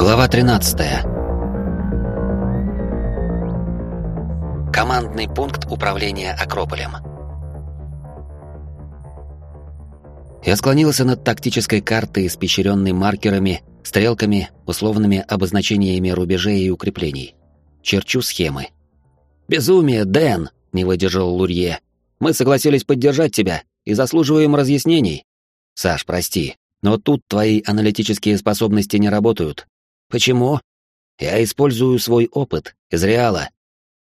Глава 13. Командный пункт управления Акрополем. Я склонился над тактической картой, испещренной маркерами, стрелками, условными обозначениями рубежей и укреплений. Черчу схемы. «Безумие, Дэн!» — не выдержал Лурье. «Мы согласились поддержать тебя и заслуживаем разъяснений». «Саш, прости, но тут твои аналитические способности не работают. Почему? Я использую свой опыт из реала.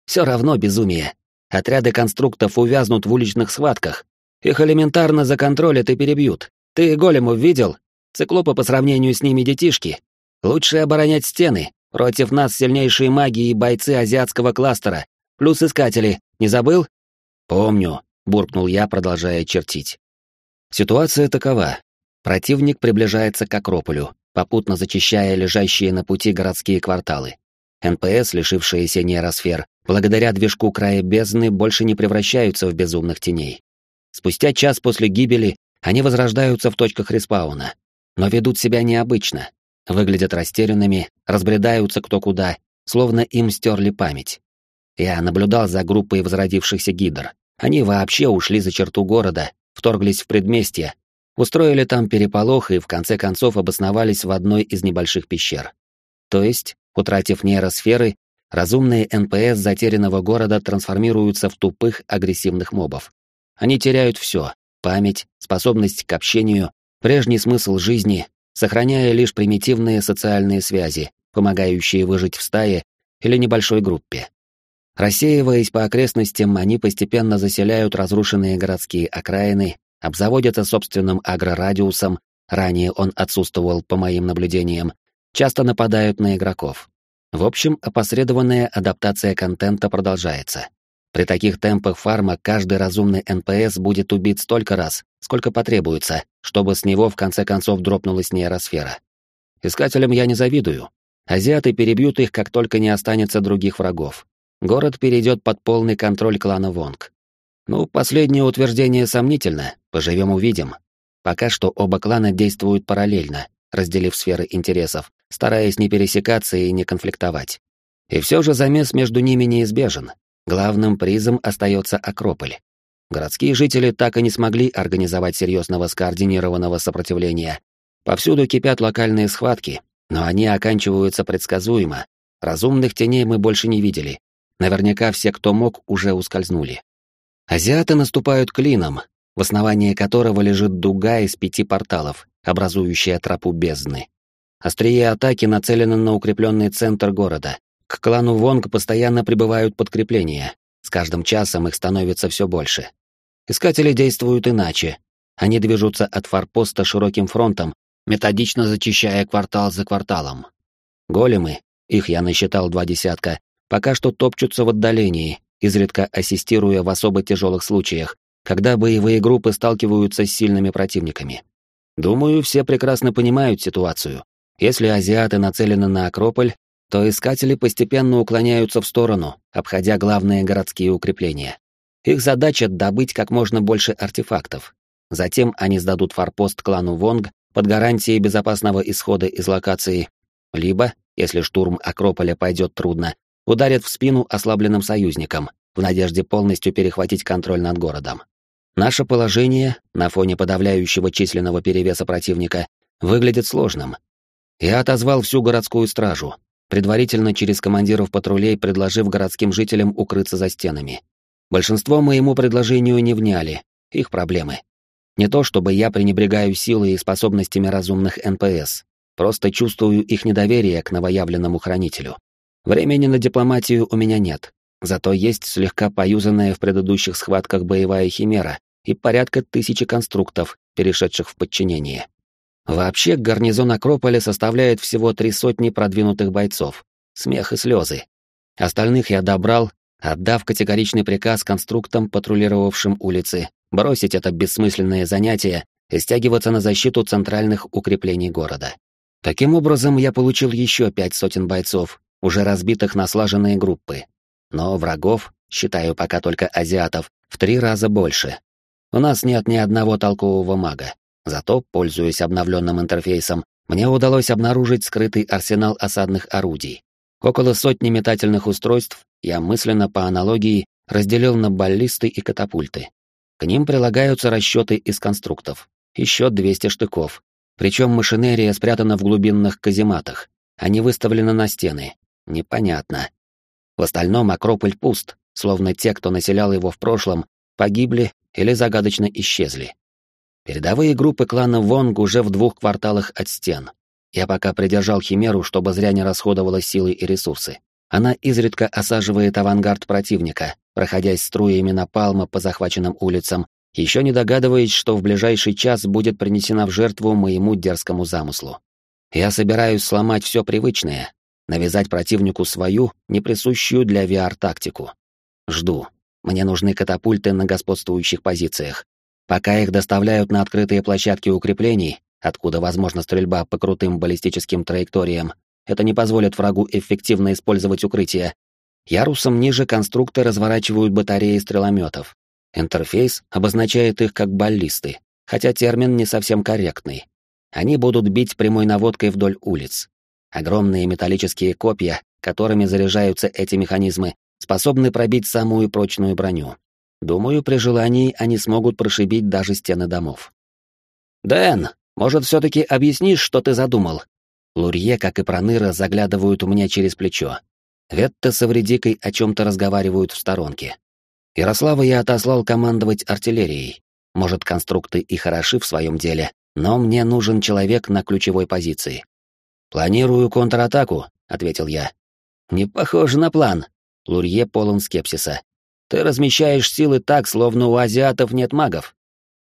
Все равно безумие. Отряды конструктов увязнут в уличных схватках. Их элементарно законтролят и перебьют. Ты големов видел? Циклопы по сравнению с ними детишки. Лучше оборонять стены. Против нас сильнейшие маги и бойцы азиатского кластера. Плюс искатели. Не забыл? Помню, буркнул я, продолжая чертить. Ситуация такова. Противник приближается к Акрополю, попутно зачищая лежащие на пути городские кварталы. НПС, лишившиеся нейросфер, благодаря движку края бездны, больше не превращаются в безумных теней. Спустя час после гибели они возрождаются в точках респауна, но ведут себя необычно, выглядят растерянными, разбредаются кто куда, словно им стерли память. Я наблюдал за группой возродившихся гидр. Они вообще ушли за черту города, вторглись в предместье, устроили там переполох и в конце концов обосновались в одной из небольших пещер. То есть, утратив нейросферы, разумные НПС затерянного города трансформируются в тупых агрессивных мобов. Они теряют все — память, способность к общению, прежний смысл жизни, сохраняя лишь примитивные социальные связи, помогающие выжить в стае или небольшой группе. Рассеиваясь по окрестностям, они постепенно заселяют разрушенные городские окраины обзаводятся собственным агрорадиусом, ранее он отсутствовал по моим наблюдениям, часто нападают на игроков. В общем, опосредованная адаптация контента продолжается. При таких темпах фарма каждый разумный НПС будет убит столько раз, сколько потребуется, чтобы с него в конце концов дропнулась нейросфера. Искателям я не завидую. Азиаты перебьют их, как только не останется других врагов. Город перейдет под полный контроль клана Вонг. Ну, последнее утверждение сомнительно, поживем увидим. Пока что оба клана действуют параллельно, разделив сферы интересов, стараясь не пересекаться и не конфликтовать. И все же замес между ними неизбежен. Главным призом остается Акрополь. Городские жители так и не смогли организовать серьезного скоординированного сопротивления. Повсюду кипят локальные схватки, но они оканчиваются предсказуемо. Разумных теней мы больше не видели. Наверняка все, кто мог, уже ускользнули. Азиаты наступают клином, в основании которого лежит дуга из пяти порталов, образующая тропу бездны. Острие атаки нацелены на укрепленный центр города. К клану Вонг постоянно прибывают подкрепления. С каждым часом их становится все больше. Искатели действуют иначе. Они движутся от форпоста широким фронтом, методично зачищая квартал за кварталом. Големы, их я насчитал два десятка, пока что топчутся в отдалении, изредка ассистируя в особо тяжелых случаях, когда боевые группы сталкиваются с сильными противниками. Думаю, все прекрасно понимают ситуацию. Если азиаты нацелены на Акрополь, то искатели постепенно уклоняются в сторону, обходя главные городские укрепления. Их задача — добыть как можно больше артефактов. Затем они сдадут форпост клану Вонг под гарантией безопасного исхода из локации, либо, если штурм Акрополя пойдет трудно, ударят в спину ослабленным союзникам, в надежде полностью перехватить контроль над городом. Наше положение, на фоне подавляющего численного перевеса противника, выглядит сложным. Я отозвал всю городскую стражу, предварительно через командиров патрулей предложив городским жителям укрыться за стенами. Большинство моему предложению не вняли, их проблемы. Не то чтобы я пренебрегаю силой и способностями разумных НПС, просто чувствую их недоверие к новоявленному хранителю. Времени на дипломатию у меня нет, зато есть слегка поюзанная в предыдущих схватках боевая химера и порядка тысячи конструктов, перешедших в подчинение. Вообще, гарнизон Акрополя составляет всего три сотни продвинутых бойцов. Смех и слезы. Остальных я добрал, отдав категоричный приказ конструктам, патрулировавшим улицы, бросить это бессмысленное занятие и стягиваться на защиту центральных укреплений города. Таким образом, я получил еще пять сотен бойцов, уже разбитых на слаженные группы. Но врагов, считаю пока только азиатов, в три раза больше. У нас нет ни одного толкового мага. Зато, пользуясь обновленным интерфейсом, Мне удалось обнаружить скрытый арсенал осадных орудий. Около сотни метательных устройств я мысленно по аналогии разделил на баллисты и катапульты. К ним прилагаются расчеты из конструктов. Еще 200 штыков. Причем машинерия спрятана в глубинных казематах, они выставлены на стены. Непонятно. В остальном Акрополь пуст, словно те, кто населял его в прошлом, погибли или загадочно исчезли. Передовые группы клана Вонг уже в двух кварталах от стен. Я пока придержал Химеру, чтобы зря не расходовала силы и ресурсы. Она изредка осаживает авангард противника, проходясь струями напалма по захваченным улицам, еще не догадываясь, что в ближайший час будет принесена в жертву моему дерзкому замыслу. Я собираюсь сломать все привычное, навязать противнику свою, неприсущую для VR-тактику. Жду. Мне нужны катапульты на господствующих позициях. Пока их доставляют на открытые площадки укреплений, откуда возможна стрельба по крутым баллистическим траекториям, это не позволит врагу эффективно использовать укрытия. Ярусом ниже конструкторы разворачивают батареи стрелометов. Интерфейс обозначает их как баллисты, хотя термин не совсем корректный. Они будут бить прямой наводкой вдоль улиц. Огромные металлические копья, которыми заряжаются эти механизмы, способны пробить самую прочную броню. Думаю, при желании они смогут прошибить даже стены домов. «Дэн, может, все-таки объяснишь, что ты задумал?» Лурье, как и Проныра, заглядывают у меня через плечо. Ветта с Эвредикой о чем-то разговаривают в сторонке. Ярослава я отослал командовать артиллерией. Может, конструкты и хороши в своем деле, но мне нужен человек на ключевой позиции. «Планирую контратаку», — ответил я. «Не похоже на план». Лурье полон скепсиса. Ты размещаешь силы так, словно у азиатов нет магов.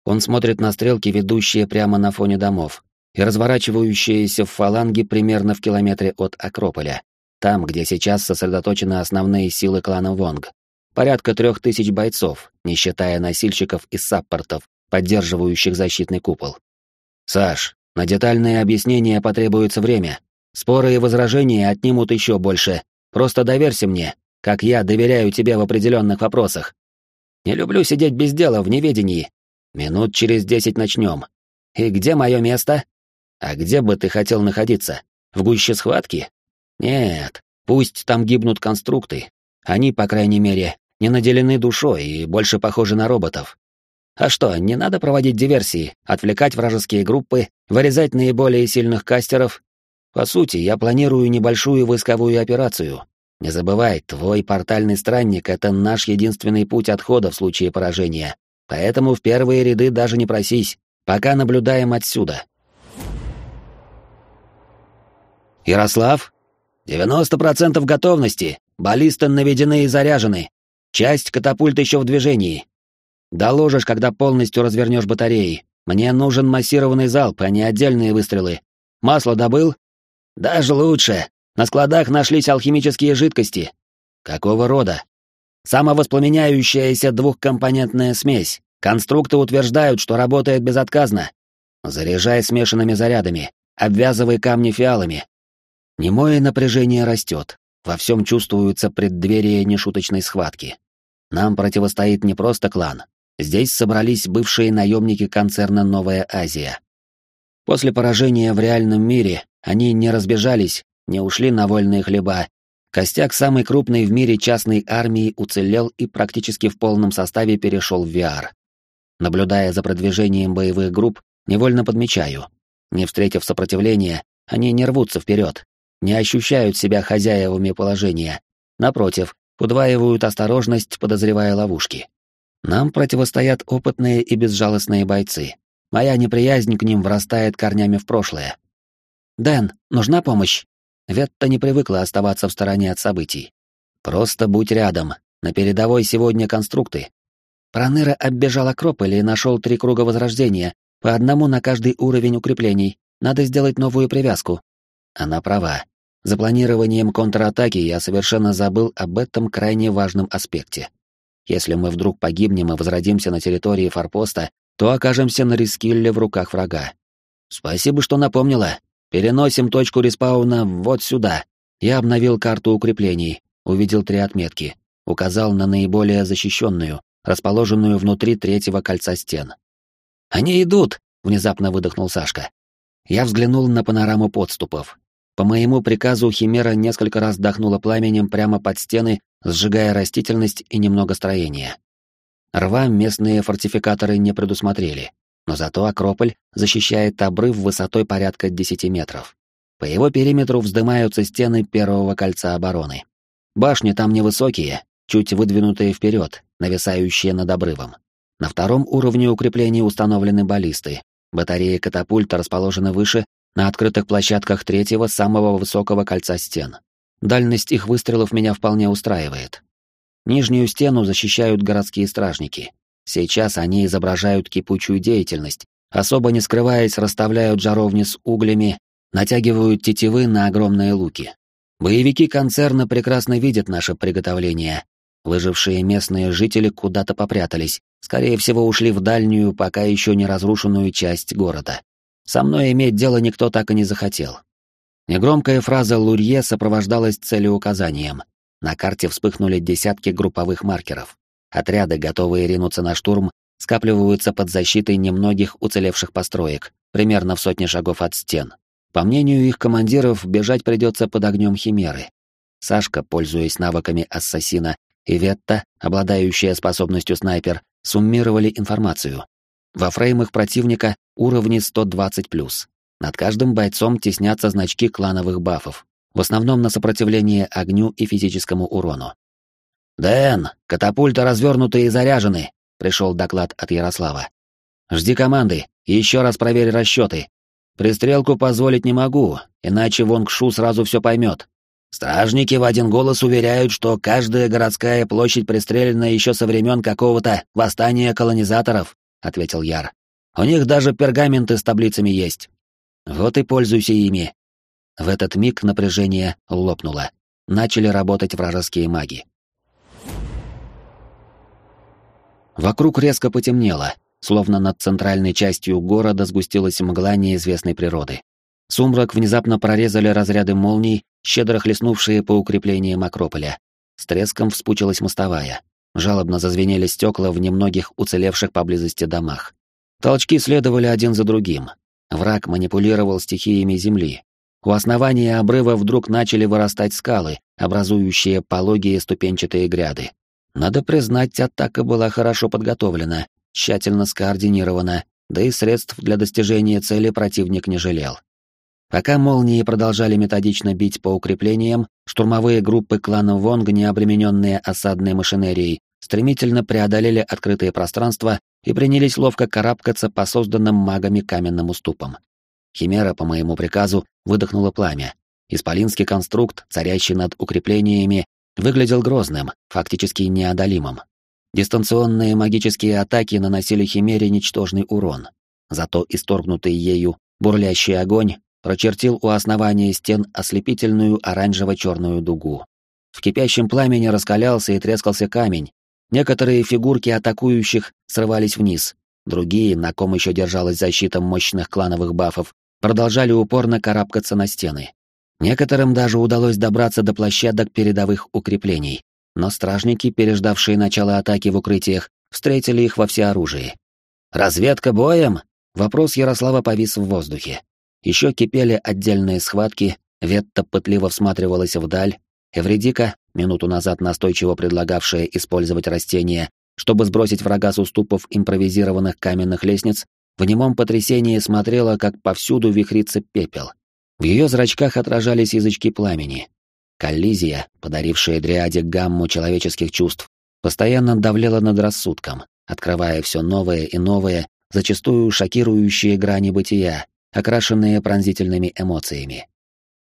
Он смотрит на стрелки, ведущие прямо на фоне домов, и разворачивающиеся в фаланги примерно в километре от Акрополя, там, где сейчас сосредоточены основные силы клана Вонг. Порядка трех тысяч бойцов, не считая носильщиков и саппортов, поддерживающих защитный купол. «Саш, на детальное объяснение потребуется время. Споры и возражения отнимут еще больше. Просто доверься мне, как я доверяю тебе в определенных вопросах. Не люблю сидеть без дела в неведении. Минут через десять начнем. И где мое место? А где бы ты хотел находиться? В гуще схватки? Нет, пусть там гибнут конструкты. Они, по крайней мере, не наделены душой и больше похожи на роботов. А что, не надо проводить диверсии, отвлекать вражеские группы, вырезать наиболее сильных кастеров? По сути, я планирую небольшую войсковую операцию, не забывай, твой портальный странник — это наш единственный путь отхода в случае поражения. Поэтому в первые ряды даже не просись. Пока наблюдаем отсюда. Ярослав? 90% готовности. Баллисты наведены и заряжены. Часть катапульт еще в движении. Доложишь, когда полностью развернешь батареи. Мне нужен массированный залп, а не отдельные выстрелы. Масло добыл? Даже лучше. На складах нашлись алхимические жидкости. Какого рода? Самовоспламеняющаяся двухкомпонентная смесь. Конструкты утверждают, что работает безотказно. Заряжай смешанными зарядами. Обвязывай камни фиалами. Немое напряжение растет. Во всем чувствуется преддверие нешуточной схватки. Нам противостоит не просто клан. Здесь собрались бывшие наемники концерна «Новая Азия». После поражения в реальном мире они не разбежались, не ушли на вольные хлеба. Костяк самой крупной в мире частной армии уцелел и практически в полном составе перешел в VR. Наблюдая за продвижением боевых групп, невольно подмечаю. Не встретив сопротивления, они не рвутся вперед, не ощущают себя хозяевами положения. Напротив, удваивают осторожность, подозревая ловушки. Нам противостоят опытные и безжалостные бойцы. Моя неприязнь к ним врастает корнями в прошлое. «Дэн, нужна помощь?» Ветта не привыкла оставаться в стороне от событий. «Просто будь рядом. На передовой сегодня конструкты». Проныра оббежал Акрополь и нашел три круга возрождения, по одному на каждый уровень укреплений. Надо сделать новую привязку. Она права. За планированием контратаки я совершенно забыл об этом крайне важном аспекте. Если мы вдруг погибнем и возродимся на территории форпоста, то окажемся на рискилле в руках врага. Спасибо, что напомнила. Переносим точку респауна вот сюда. Я обновил карту укреплений, увидел три отметки, указал на наиболее защищенную, расположенную внутри третьего кольца стен. «Они идут!» — внезапно выдохнул Сашка. Я взглянул на панораму подступов. По моему приказу Химера несколько раз дохнула пламенем прямо под стены, сжигая растительность и немного строения. Рва местные фортификаторы не предусмотрели, но зато Акрополь защищает обрыв высотой порядка 10 метров. По его периметру вздымаются стены первого кольца обороны. Башни там невысокие, чуть выдвинутые вперед, нависающие над обрывом. На втором уровне укреплений установлены баллисты. Батареи катапульта расположены выше, на открытых площадках третьего самого высокого кольца стен. Дальность их выстрелов меня вполне устраивает. Нижнюю стену защищают городские стражники. Сейчас они изображают кипучую деятельность, особо не скрываясь, расставляют жаровни с углями, натягивают тетивы на огромные луки. Боевики концерна прекрасно видят наше приготовление. Выжившие местные жители куда-то попрятались, скорее всего, ушли в дальнюю, пока еще не разрушенную часть города. Со мной иметь дело никто так и не захотел. Негромкая фраза Лурье сопровождалась целеуказанием. На карте вспыхнули десятки групповых маркеров. Отряды, готовые ринуться на штурм, скапливаются под защитой немногих уцелевших построек, примерно в сотне шагов от стен. По мнению их командиров, бежать придется под огнем химеры. Сашка, пользуясь навыками ассасина, и Ветта, обладающая способностью снайпер, суммировали информацию. Во фреймах противника уровни 120+. Над каждым бойцом теснятся значки клановых бафов, в основном на сопротивление огню и физическому урону. «Дэн, катапульты развернуты и заряжены», — пришел доклад от Ярослава. «Жди команды еще раз проверь расчеты. Пристрелку позволить не могу, иначе Вонг Шу сразу все поймет. Стражники в один голос уверяют, что каждая городская площадь пристрелена еще со времен какого-то восстания колонизаторов», — ответил Яр. «У них даже пергаменты с таблицами есть. Вот и пользуйся ими». В этот миг напряжение лопнуло. Начали работать вражеские маги. Вокруг резко потемнело, словно над центральной частью города сгустилась мгла неизвестной природы. Сумрак внезапно прорезали разряды молний, щедро хлестнувшие по укреплениям Акрополя. С треском вспучилась мостовая. Жалобно зазвенели стекла в немногих уцелевших поблизости домах. Толчки следовали один за другим. Враг манипулировал стихиями земли. У основания обрыва вдруг начали вырастать скалы, образующие пологие ступенчатые гряды. Надо признать, атака была хорошо подготовлена, тщательно скоординирована, да и средств для достижения цели противник не жалел. Пока молнии продолжали методично бить по укреплениям, штурмовые группы клана Вонг, не обремененные осадной машинерией, стремительно преодолели открытое пространство и принялись ловко карабкаться по созданным магами каменным уступам. Химера, по моему приказу, выдохнула пламя. Исполинский конструкт, царящий над укреплениями, выглядел грозным, фактически неодолимым. Дистанционные магические атаки наносили Химере ничтожный урон. Зато исторгнутый ею бурлящий огонь прочертил у основания стен ослепительную оранжево-черную дугу. В кипящем пламени раскалялся и трескался камень. Некоторые фигурки атакующих срывались вниз, другие, на ком еще держалась защита мощных клановых бафов, продолжали упорно карабкаться на стены. Некоторым даже удалось добраться до площадок передовых укреплений, но стражники, переждавшие начало атаки в укрытиях, встретили их во всеоружии. «Разведка боем?» Вопрос Ярослава повис в воздухе. Еще кипели отдельные схватки, Ветта пытливо всматривалась вдаль, Эвредика, минуту назад настойчиво предлагавшая использовать растения, чтобы сбросить врага с уступов импровизированных каменных лестниц, в немом потрясении смотрела, как повсюду вихрится пепел. В ее зрачках отражались язычки пламени. Коллизия, подарившая Дриаде гамму человеческих чувств, постоянно давлела над рассудком, открывая все новое и новое, зачастую шокирующие грани бытия, окрашенные пронзительными эмоциями.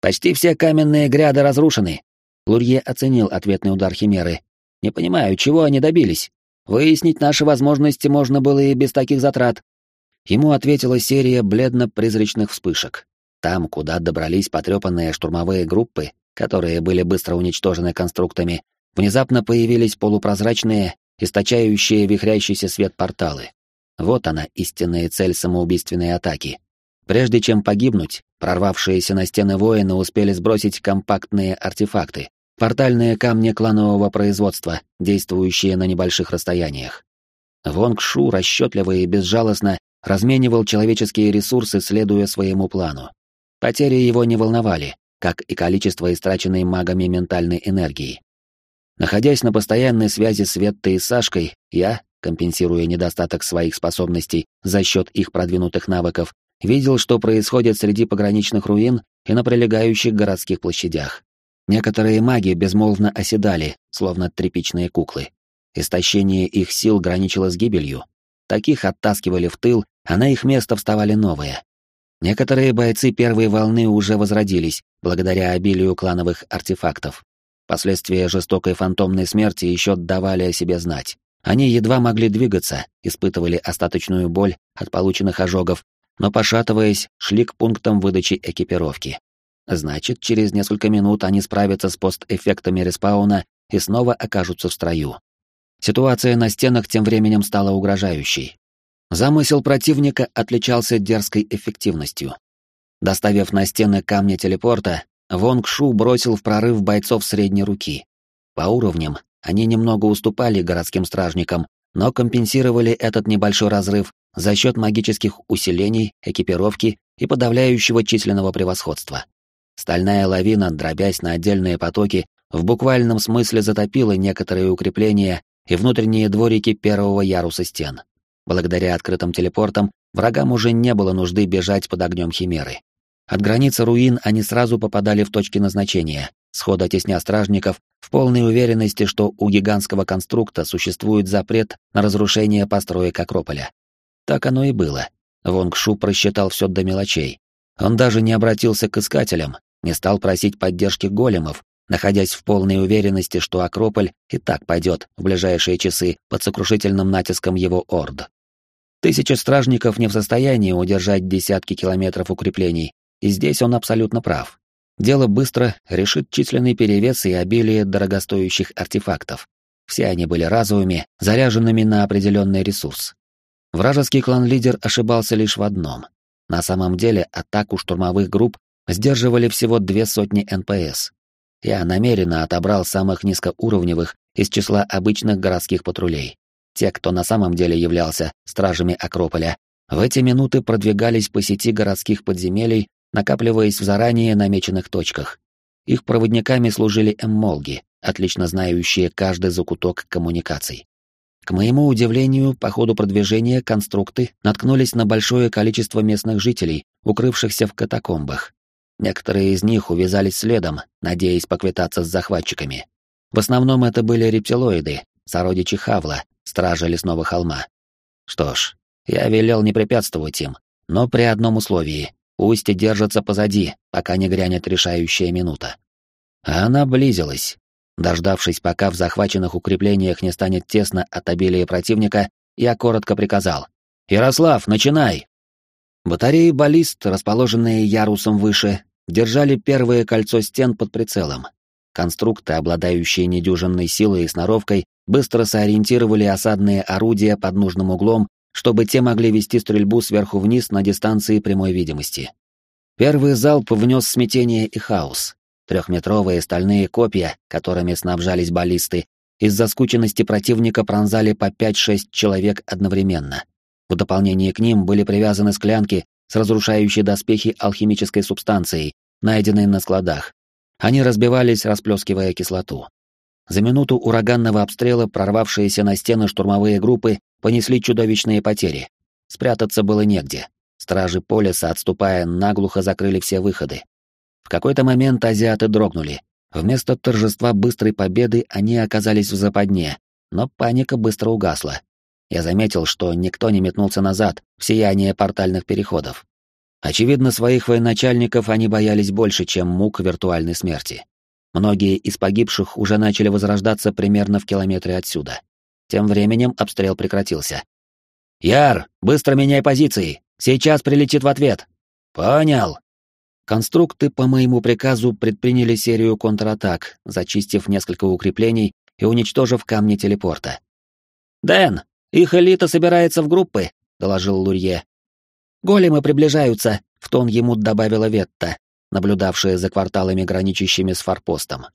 «Почти все каменные гряды разрушены», — Лурье оценил ответный удар Химеры. «Не понимаю, чего они добились? Выяснить наши возможности можно было и без таких затрат». Ему ответила серия бледно-призрачных вспышек. Там, куда добрались потрепанные штурмовые группы, которые были быстро уничтожены конструктами, внезапно появились полупрозрачные, источающие вихрящийся свет порталы. Вот она, истинная цель самоубийственной атаки. Прежде чем погибнуть, прорвавшиеся на стены воины успели сбросить компактные артефакты, портальные камни кланового производства, действующие на небольших расстояниях. Вонг Шу расчетливо и безжалостно разменивал человеческие ресурсы, следуя своему плану. Потери его не волновали, как и количество истраченной магами ментальной энергии. Находясь на постоянной связи с Веттой и Сашкой, я, компенсируя недостаток своих способностей за счет их продвинутых навыков, видел, что происходит среди пограничных руин и на прилегающих городских площадях. Некоторые маги безмолвно оседали, словно тряпичные куклы. Истощение их сил граничило с гибелью. Таких оттаскивали в тыл, а на их место вставали новые. Некоторые бойцы первой волны уже возродились, благодаря обилию клановых артефактов. Последствия жестокой фантомной смерти еще давали о себе знать. Они едва могли двигаться, испытывали остаточную боль от полученных ожогов, но, пошатываясь, шли к пунктам выдачи экипировки. Значит, через несколько минут они справятся с постэффектами респауна и снова окажутся в строю. Ситуация на стенах тем временем стала угрожающей. Замысел противника отличался дерзкой эффективностью. Доставив на стены камни телепорта, Вонг Шу бросил в прорыв бойцов средней руки. По уровням они немного уступали городским стражникам, но компенсировали этот небольшой разрыв за счет магических усилений, экипировки и подавляющего численного превосходства. Стальная лавина, дробясь на отдельные потоки, в буквальном смысле затопила некоторые укрепления и внутренние дворики первого яруса стен. Благодаря открытым телепортам врагам уже не было нужды бежать под огнем химеры. От границы руин они сразу попадали в точки назначения, схода тесня стражников, в полной уверенности, что у гигантского конструкта существует запрет на разрушение построек Акрополя. Так оно и было. Вонг Шу просчитал все до мелочей. Он даже не обратился к искателям, не стал просить поддержки големов, находясь в полной уверенности, что Акрополь и так пойдет в ближайшие часы под сокрушительным натиском его орд. Тысячи стражников не в состоянии удержать десятки километров укреплений, и здесь он абсолютно прав. Дело быстро решит численный перевес и обилие дорогостоящих артефактов. Все они были разовыми, заряженными на определенный ресурс. Вражеский клан-лидер ошибался лишь в одном. На самом деле атаку штурмовых групп сдерживали всего две сотни НПС, я намеренно отобрал самых низкоуровневых из числа обычных городских патрулей. Те, кто на самом деле являлся стражами Акрополя, в эти минуты продвигались по сети городских подземелий, накапливаясь в заранее намеченных точках. Их проводниками служили эммолги, отлично знающие каждый закуток коммуникаций. К моему удивлению, по ходу продвижения конструкты наткнулись на большое количество местных жителей, укрывшихся в катакомбах. Некоторые из них увязались следом, надеясь поквитаться с захватчиками. В основном это были рептилоиды, сородичи Хавла, стражи лесного холма. Что ж, я велел не препятствовать им, но при одном условии — пусть и держатся позади, пока не грянет решающая минута. А она близилась. Дождавшись, пока в захваченных укреплениях не станет тесно от обилия противника, я коротко приказал. «Ярослав, начинай!» Батареи баллист, расположенные ярусом выше, держали первое кольцо стен под прицелом. Конструкты, обладающие недюжинной силой и сноровкой, быстро сориентировали осадные орудия под нужным углом, чтобы те могли вести стрельбу сверху вниз на дистанции прямой видимости. Первый залп внес смятение и хаос. Трехметровые стальные копья, которыми снабжались баллисты, из-за скученности противника пронзали по 5-6 человек одновременно. В дополнение к ним были привязаны склянки с разрушающей доспехи алхимической субстанцией, найденной на складах. Они разбивались, расплескивая кислоту. За минуту ураганного обстрела прорвавшиеся на стены штурмовые группы понесли чудовищные потери. Спрятаться было негде. Стражи Полиса, отступая, наглухо закрыли все выходы. Какой-то момент азиаты дрогнули. Вместо торжества быстрой победы они оказались в западне, но паника быстро угасла. Я заметил, что никто не метнулся назад, в сияние портальных переходов. Очевидно, своих военачальников они боялись больше, чем мук виртуальной смерти. Многие из погибших уже начали возрождаться примерно в километре отсюда. Тем временем обстрел прекратился. «Яр, быстро меняй позиции! Сейчас прилетит в ответ!» «Понял!» Конструкты по моему приказу предприняли серию контратак, зачистив несколько укреплений и уничтожив камни телепорта. «Дэн, их элита собирается в группы», — доложил Лурье. «Големы приближаются», — в тон ему добавила Ветта, наблюдавшая за кварталами, граничащими с форпостом.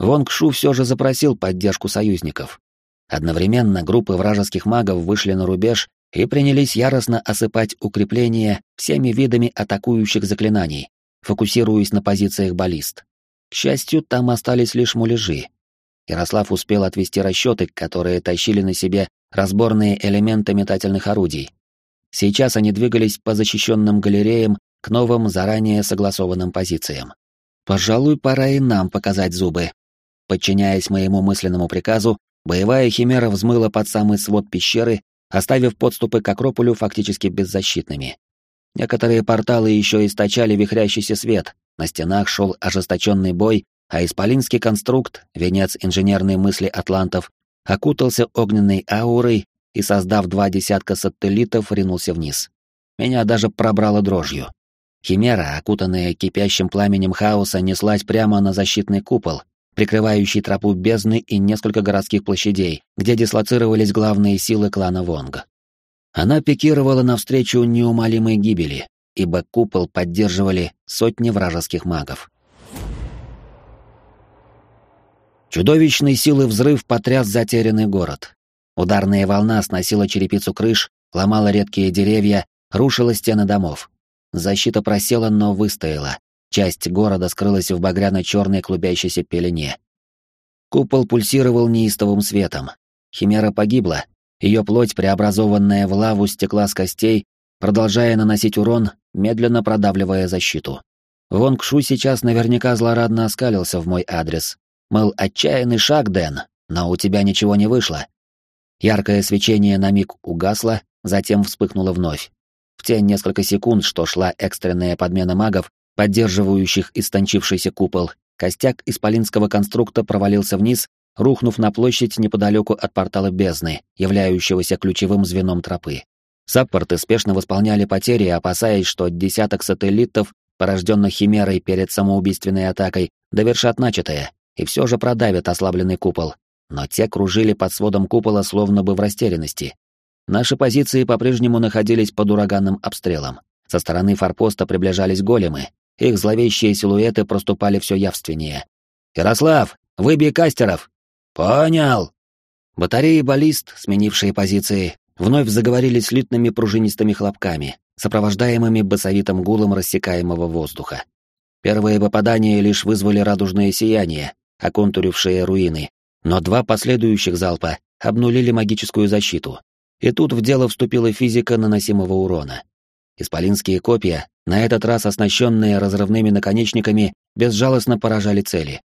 Вонг Шу все же запросил поддержку союзников. Одновременно группы вражеских магов вышли на рубеж и принялись яростно осыпать укрепления всеми видами атакующих заклинаний, фокусируясь на позициях баллист. К счастью, там остались лишь муляжи. Ярослав успел отвести расчеты, которые тащили на себе разборные элементы метательных орудий. Сейчас они двигались по защищенным галереям к новым, заранее согласованным позициям. Пожалуй, пора и нам показать зубы. Подчиняясь моему мысленному приказу, боевая химера взмыла под самый свод пещеры, оставив подступы к Акрополю фактически беззащитными. Некоторые порталы еще источали вихрящийся свет, на стенах шел ожесточенный бой, а исполинский конструкт, венец инженерной мысли атлантов, окутался огненной аурой и, создав два десятка сателлитов, ринулся вниз. Меня даже пробрало дрожью. Химера, окутанная кипящим пламенем хаоса, неслась прямо на защитный купол, прикрывающий тропу бездны и несколько городских площадей, где дислоцировались главные силы клана Вонга. Она пикировала навстречу неумолимой гибели, ибо купол поддерживали сотни вражеских магов. Чудовищной силы взрыв потряс затерянный город. Ударная волна сносила черепицу крыш, ломала редкие деревья, рушила стены домов. Защита просела, но выстояла. Часть города скрылась в багряно-черной клубящейся пелене. Купол пульсировал неистовым светом. Химера погибла. Ее плоть, преобразованная в лаву, стекла с костей, продолжая наносить урон, медленно продавливая защиту. Вонг Шу сейчас наверняка злорадно оскалился в мой адрес. Мыл, отчаянный шаг, Дэн, но у тебя ничего не вышло. Яркое свечение на миг угасло, затем вспыхнуло вновь. В те несколько секунд, что шла экстренная подмена магов, поддерживающих истончившийся купол, костяк исполинского конструкта провалился вниз, рухнув на площадь неподалеку от портала бездны, являющегося ключевым звеном тропы. Саппорты спешно восполняли потери, опасаясь, что десяток сателлитов, порожденных химерой перед самоубийственной атакой, довершат начатое, и все же продавят ослабленный купол. Но те кружили под сводом купола словно бы в растерянности, Наши позиции по-прежнему находились под ураганным обстрелом. Со стороны форпоста приближались големы. Их зловещие силуэты проступали все явственнее. «Ярослав, выбей кастеров!» «Понял!» Батареи баллист, сменившие позиции, вновь заговорили слитными пружинистыми хлопками, сопровождаемыми басовитым гулом рассекаемого воздуха. Первые попадания лишь вызвали радужное сияние, оконтурившие руины, но два последующих залпа обнулили магическую защиту, и тут в дело вступила физика наносимого урона. Исполинские копья, на этот раз оснащенные разрывными наконечниками, безжалостно поражали цели.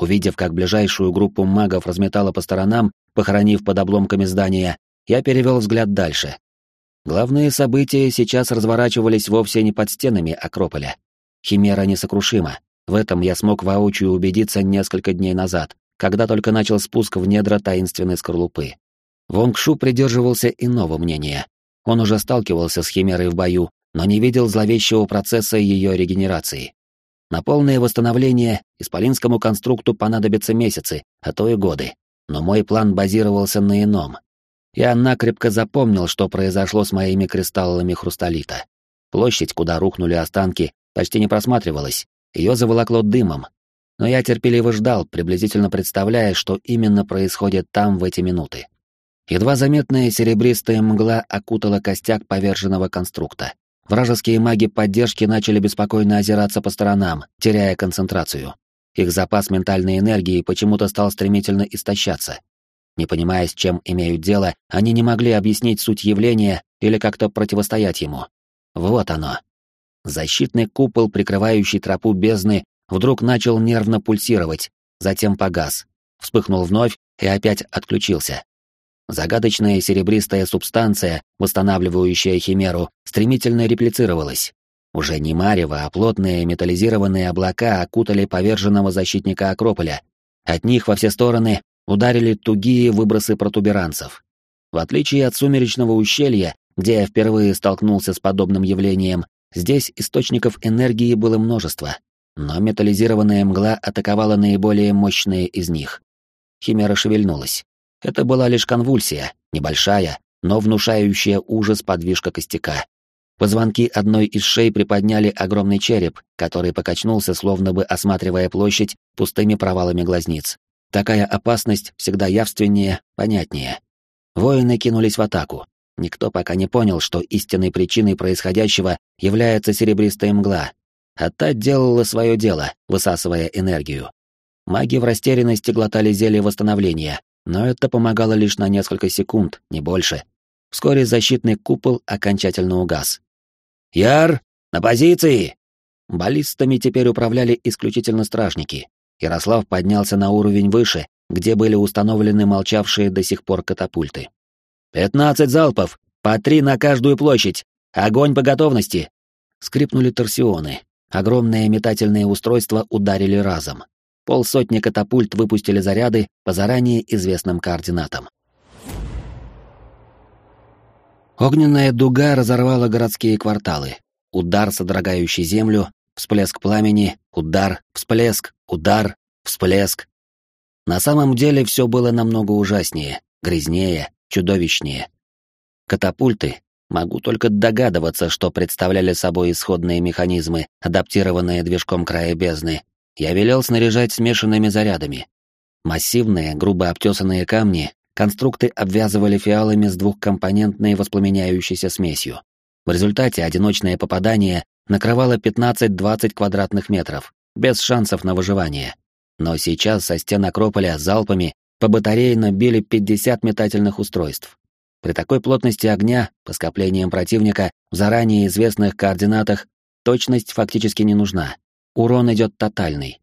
Увидев, как ближайшую группу магов разметало по сторонам, похоронив под обломками здания, я перевел взгляд дальше. Главные события сейчас разворачивались вовсе не под стенами Акрополя. Химера несокрушима. В этом я смог воочию убедиться несколько дней назад, когда только начал спуск в недра таинственной скорлупы. Вонг Шу придерживался иного мнения. Он уже сталкивался с Химерой в бою, но не видел зловещего процесса ее регенерации. На полное восстановление исполинскому конструкту понадобятся месяцы, а то и годы. Но мой план базировался на ином. Я накрепко запомнил, что произошло с моими кристаллами хрусталита. Площадь, куда рухнули останки, почти не просматривалась, ее заволокло дымом. Но я терпеливо ждал, приблизительно представляя, что именно происходит там в эти минуты. Едва заметная серебристая мгла окутала костяк поверженного конструкта. Вражеские маги поддержки начали беспокойно озираться по сторонам, теряя концентрацию. Их запас ментальной энергии почему-то стал стремительно истощаться. Не понимая, с чем имеют дело, они не могли объяснить суть явления или как-то противостоять ему. Вот оно. Защитный купол, прикрывающий тропу бездны, вдруг начал нервно пульсировать, затем погас, вспыхнул вновь и опять отключился. Загадочная серебристая субстанция, восстанавливающая химеру, стремительно реплицировалась. Уже не марево, а плотные металлизированные облака окутали поверженного защитника Акрополя. От них во все стороны ударили тугие выбросы протуберанцев. В отличие от сумеречного ущелья, где я впервые столкнулся с подобным явлением, здесь источников энергии было множество, но металлизированная мгла атаковала наиболее мощные из них. Химера шевельнулась. Это была лишь конвульсия, небольшая, но внушающая ужас подвижка костяка. Позвонки одной из шей приподняли огромный череп, который покачнулся, словно бы осматривая площадь пустыми провалами глазниц. Такая опасность всегда явственнее, понятнее. Воины кинулись в атаку. Никто пока не понял, что истинной причиной происходящего является серебристая мгла, а та делала свое дело, высасывая энергию. Маги в растерянности глотали зелье восстановления, но это помогало лишь на несколько секунд, не больше. Вскоре защитный купол окончательно угас. «Яр, на позиции!» Баллистами теперь управляли исключительно стражники. Ярослав поднялся на уровень выше, где были установлены молчавшие до сих пор катапульты. «Пятнадцать залпов! По три на каждую площадь! Огонь по готовности!» Скрипнули торсионы. Огромные метательные устройства ударили разом. Полсотни катапульт выпустили заряды по заранее известным координатам. Огненная дуга разорвала городские кварталы. Удар, содрогающий землю, всплеск пламени, удар, всплеск, удар, всплеск. На самом деле все было намного ужаснее, грязнее, чудовищнее. Катапульты, могу только догадываться, что представляли собой исходные механизмы, адаптированные движком края бездны, я велел снаряжать смешанными зарядами. Массивные, грубо обтесанные камни конструкты обвязывали фиалами с двухкомпонентной воспламеняющейся смесью. В результате одиночное попадание накрывало 15-20 квадратных метров, без шансов на выживание. Но сейчас со стен Акрополя залпами по батарейно били 50 метательных устройств. При такой плотности огня, по скоплениям противника, в заранее известных координатах, точность фактически не нужна. Урон идет тотальный.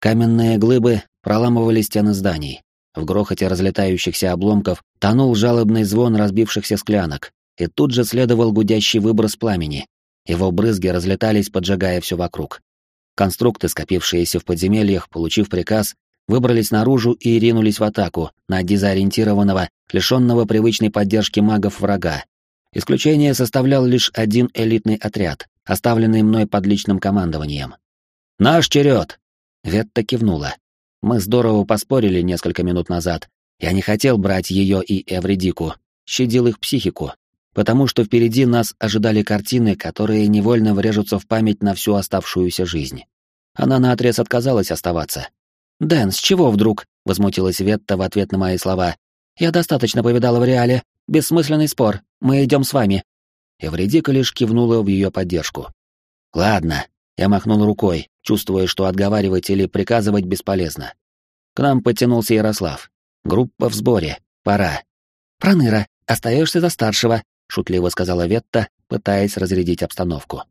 Каменные глыбы проламывали стены зданий. В грохоте разлетающихся обломков тонул жалобный звон разбившихся склянок, и тут же следовал гудящий выброс пламени. Его брызги разлетались, поджигая все вокруг. Конструкты, скопившиеся в подземельях, получив приказ, выбрались наружу и ринулись в атаку на дезориентированного, лишенного привычной поддержки магов врага. Исключение составлял лишь один элитный отряд, оставленный мной под личным командованием. «Наш черед!» Ветта кивнула. Мы здорово поспорили несколько минут назад. Я не хотел брать ее и Эвредику, щадил их психику, потому что впереди нас ожидали картины, которые невольно врежутся в память на всю оставшуюся жизнь. Она наотрез отказалась оставаться. «Дэн, с чего вдруг?» — возмутилась Ветта в ответ на мои слова. «Я достаточно повидала в реале. Бессмысленный спор. Мы идем с вами». Эвредика лишь кивнула в ее поддержку. «Ладно», — я махнул рукой, чувствуя, что отговаривать или приказывать бесполезно. К нам подтянулся Ярослав. Группа в сборе. Пора. «Проныра, остаешься за старшего», — шутливо сказала Ветта, пытаясь разрядить обстановку.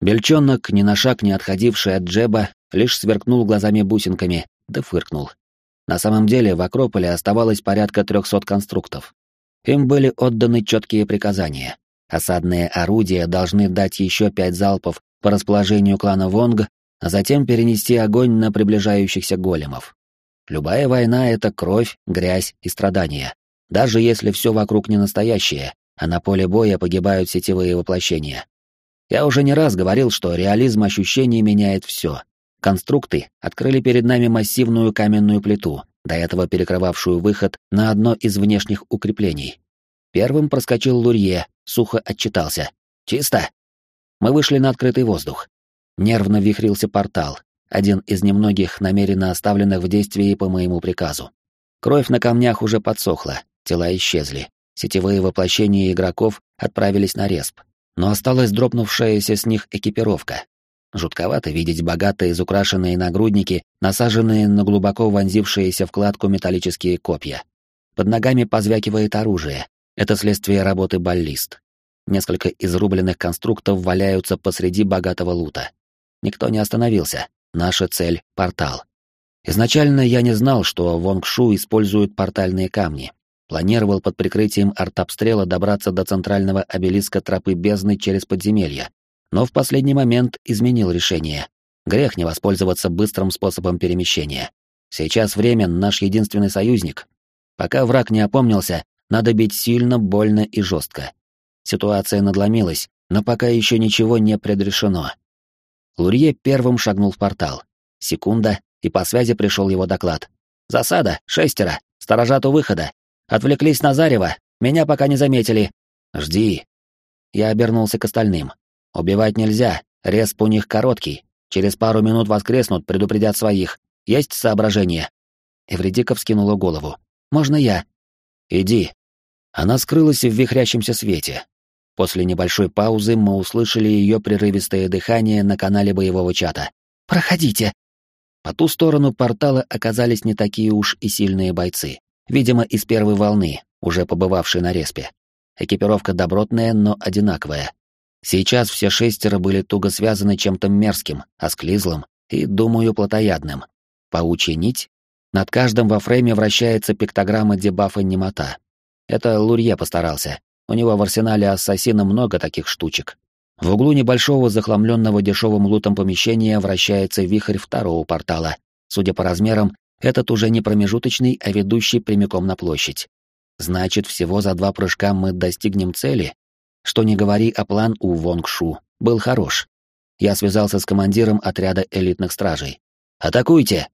Бельчонок, ни на шаг не отходивший от Джеба, лишь сверкнул глазами бусинками, да фыркнул. На самом деле в Акрополе оставалось порядка трехсот конструктов. Им были отданы четкие приказания. Осадные орудия должны дать еще пять залпов по расположению клана Вонг а затем перенести огонь на приближающихся големов. Любая война — это кровь, грязь и страдания. Даже если все вокруг не настоящее, а на поле боя погибают сетевые воплощения. Я уже не раз говорил, что реализм ощущений меняет все. Конструкты открыли перед нами массивную каменную плиту, до этого перекрывавшую выход на одно из внешних укреплений. Первым проскочил Лурье, сухо отчитался. «Чисто!» Мы вышли на открытый воздух. Нервно вихрился портал, один из немногих намеренно оставленных в действии по моему приказу. Кровь на камнях уже подсохла, тела исчезли. Сетевые воплощения игроков отправились на респ, но осталась дропнувшаяся с них экипировка. Жутковато видеть богато изукрашенные нагрудники, насаженные на глубоко вонзившиеся вкладку металлические копья. Под ногами позвякивает оружие. Это следствие работы баллист. Несколько изрубленных конструктов валяются посреди богатого лута. Никто не остановился. Наша цель — портал. Изначально я не знал, что Вонгшу использует портальные камни. Планировал под прикрытием артобстрела добраться до центрального обелиска тропы бездны через подземелье. Но в последний момент изменил решение. Грех не воспользоваться быстрым способом перемещения. Сейчас время наш единственный союзник. Пока враг не опомнился, надо бить сильно, больно и жестко. Ситуация надломилась, но пока еще ничего не предрешено. Лурье первым шагнул в портал. Секунда, и по связи пришел его доклад. «Засада, шестеро, сторожат у выхода. Отвлеклись на зарево, меня пока не заметили. Жди». Я обернулся к остальным. «Убивать нельзя, респ у них короткий. Через пару минут воскреснут, предупредят своих. Есть соображения?» Эвредика вскинула голову. «Можно я?» «Иди». Она скрылась в вихрящемся свете. После небольшой паузы мы услышали ее прерывистое дыхание на канале боевого чата. «Проходите!» По ту сторону портала оказались не такие уж и сильные бойцы. Видимо, из первой волны, уже побывавшей на респе. Экипировка добротная, но одинаковая. Сейчас все шестеро были туго связаны чем-то мерзким, осклизлым и, думаю, плотоядным. Паучья нить? Над каждым во фрейме вращается пиктограмма дебафа немота. Это Лурье постарался. У него в арсенале ассасина много таких штучек. В углу небольшого захламленного дешевым лутом помещения вращается вихрь второго портала. Судя по размерам, этот уже не промежуточный, а ведущий прямиком на площадь. Значит, всего за два прыжка мы достигнем цели? Что не говори, а план у Вонгшу был хорош. Я связался с командиром отряда элитных стражей. «Атакуйте!»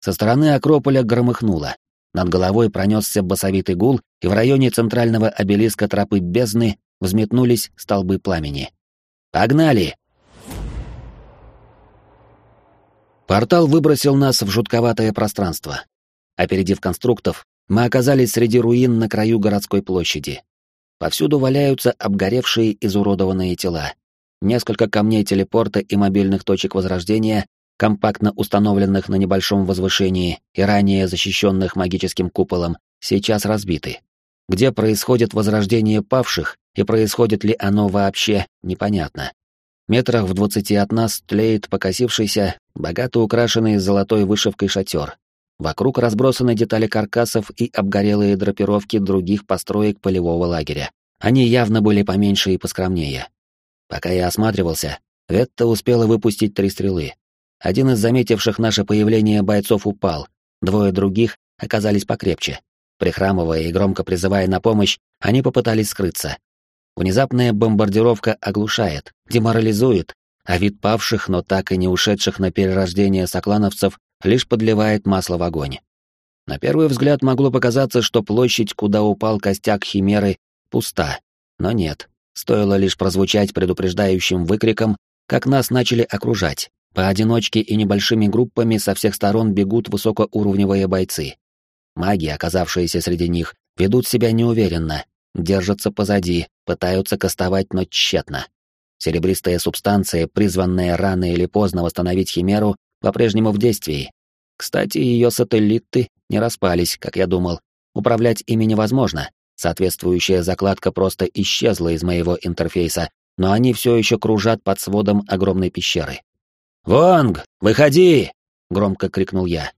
Со стороны Акрополя громыхнуло. Над головой пронесся басовитый гул, и в районе центрального обелиска тропы бездны взметнулись столбы пламени. «Погнали!» Портал выбросил нас в жутковатое пространство. Опередив конструктов, мы оказались среди руин на краю городской площади. Повсюду валяются обгоревшие изуродованные тела. Несколько камней телепорта и мобильных точек возрождения компактно установленных на небольшом возвышении и ранее защищенных магическим куполом, сейчас разбиты. Где происходит возрождение павших и происходит ли оно вообще, непонятно. Метрах в двадцати от нас тлеет покосившийся, богато украшенный золотой вышивкой шатер. Вокруг разбросаны детали каркасов и обгорелые драпировки других построек полевого лагеря. Они явно были поменьше и поскромнее. Пока я осматривался, Ветта успела выпустить три стрелы. Один из заметивших наше появление бойцов упал, двое других оказались покрепче. Прихрамывая и громко призывая на помощь, они попытались скрыться. Внезапная бомбардировка оглушает, деморализует, а вид павших, но так и не ушедших на перерождение соклановцев лишь подливает масло в огонь. На первый взгляд могло показаться, что площадь, куда упал костяк химеры, пуста. Но нет, стоило лишь прозвучать предупреждающим выкриком, как нас начали окружать. Поодиночке и небольшими группами со всех сторон бегут высокоуровневые бойцы. Маги, оказавшиеся среди них, ведут себя неуверенно, держатся позади, пытаются кастовать, но тщетно. Серебристая субстанция, призванная рано или поздно восстановить Химеру, по-прежнему в действии. Кстати, ее сателлиты не распались, как я думал. Управлять ими невозможно. Соответствующая закладка просто исчезла из моего интерфейса, но они все еще кружат под сводом огромной пещеры. «Вонг, выходи!» — громко крикнул я.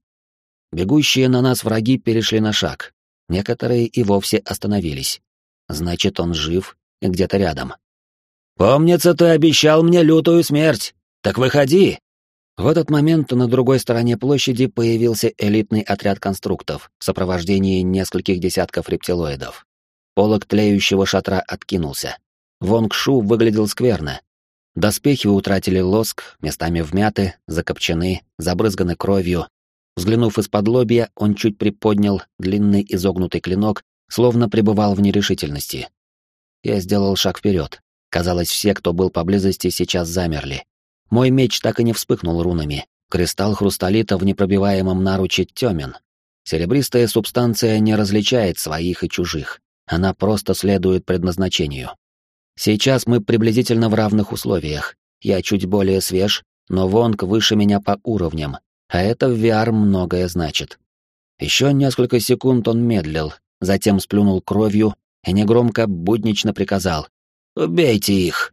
Бегущие на нас враги перешли на шаг. Некоторые и вовсе остановились. Значит, он жив и где-то рядом. «Помнится, ты обещал мне лютую смерть! Так выходи!» В этот момент на другой стороне площади появился элитный отряд конструктов в сопровождении нескольких десятков рептилоидов. Полок тлеющего шатра откинулся. Вонг Шу выглядел скверно, Доспехи утратили лоск, местами вмяты, закопчены, забрызганы кровью. Взглянув из-под лобья, он чуть приподнял длинный изогнутый клинок, словно пребывал в нерешительности. Я сделал шаг вперед. Казалось, все, кто был поблизости, сейчас замерли. Мой меч так и не вспыхнул рунами. Кристалл хрусталита в непробиваемом наруче темен. Серебристая субстанция не различает своих и чужих. Она просто следует предназначению. Сейчас мы приблизительно в равных условиях. Я чуть более свеж, но Вонг выше меня по уровням, а это в VR многое значит. Еще несколько секунд он медлил, затем сплюнул кровью и негромко, буднично приказал «Убейте их!».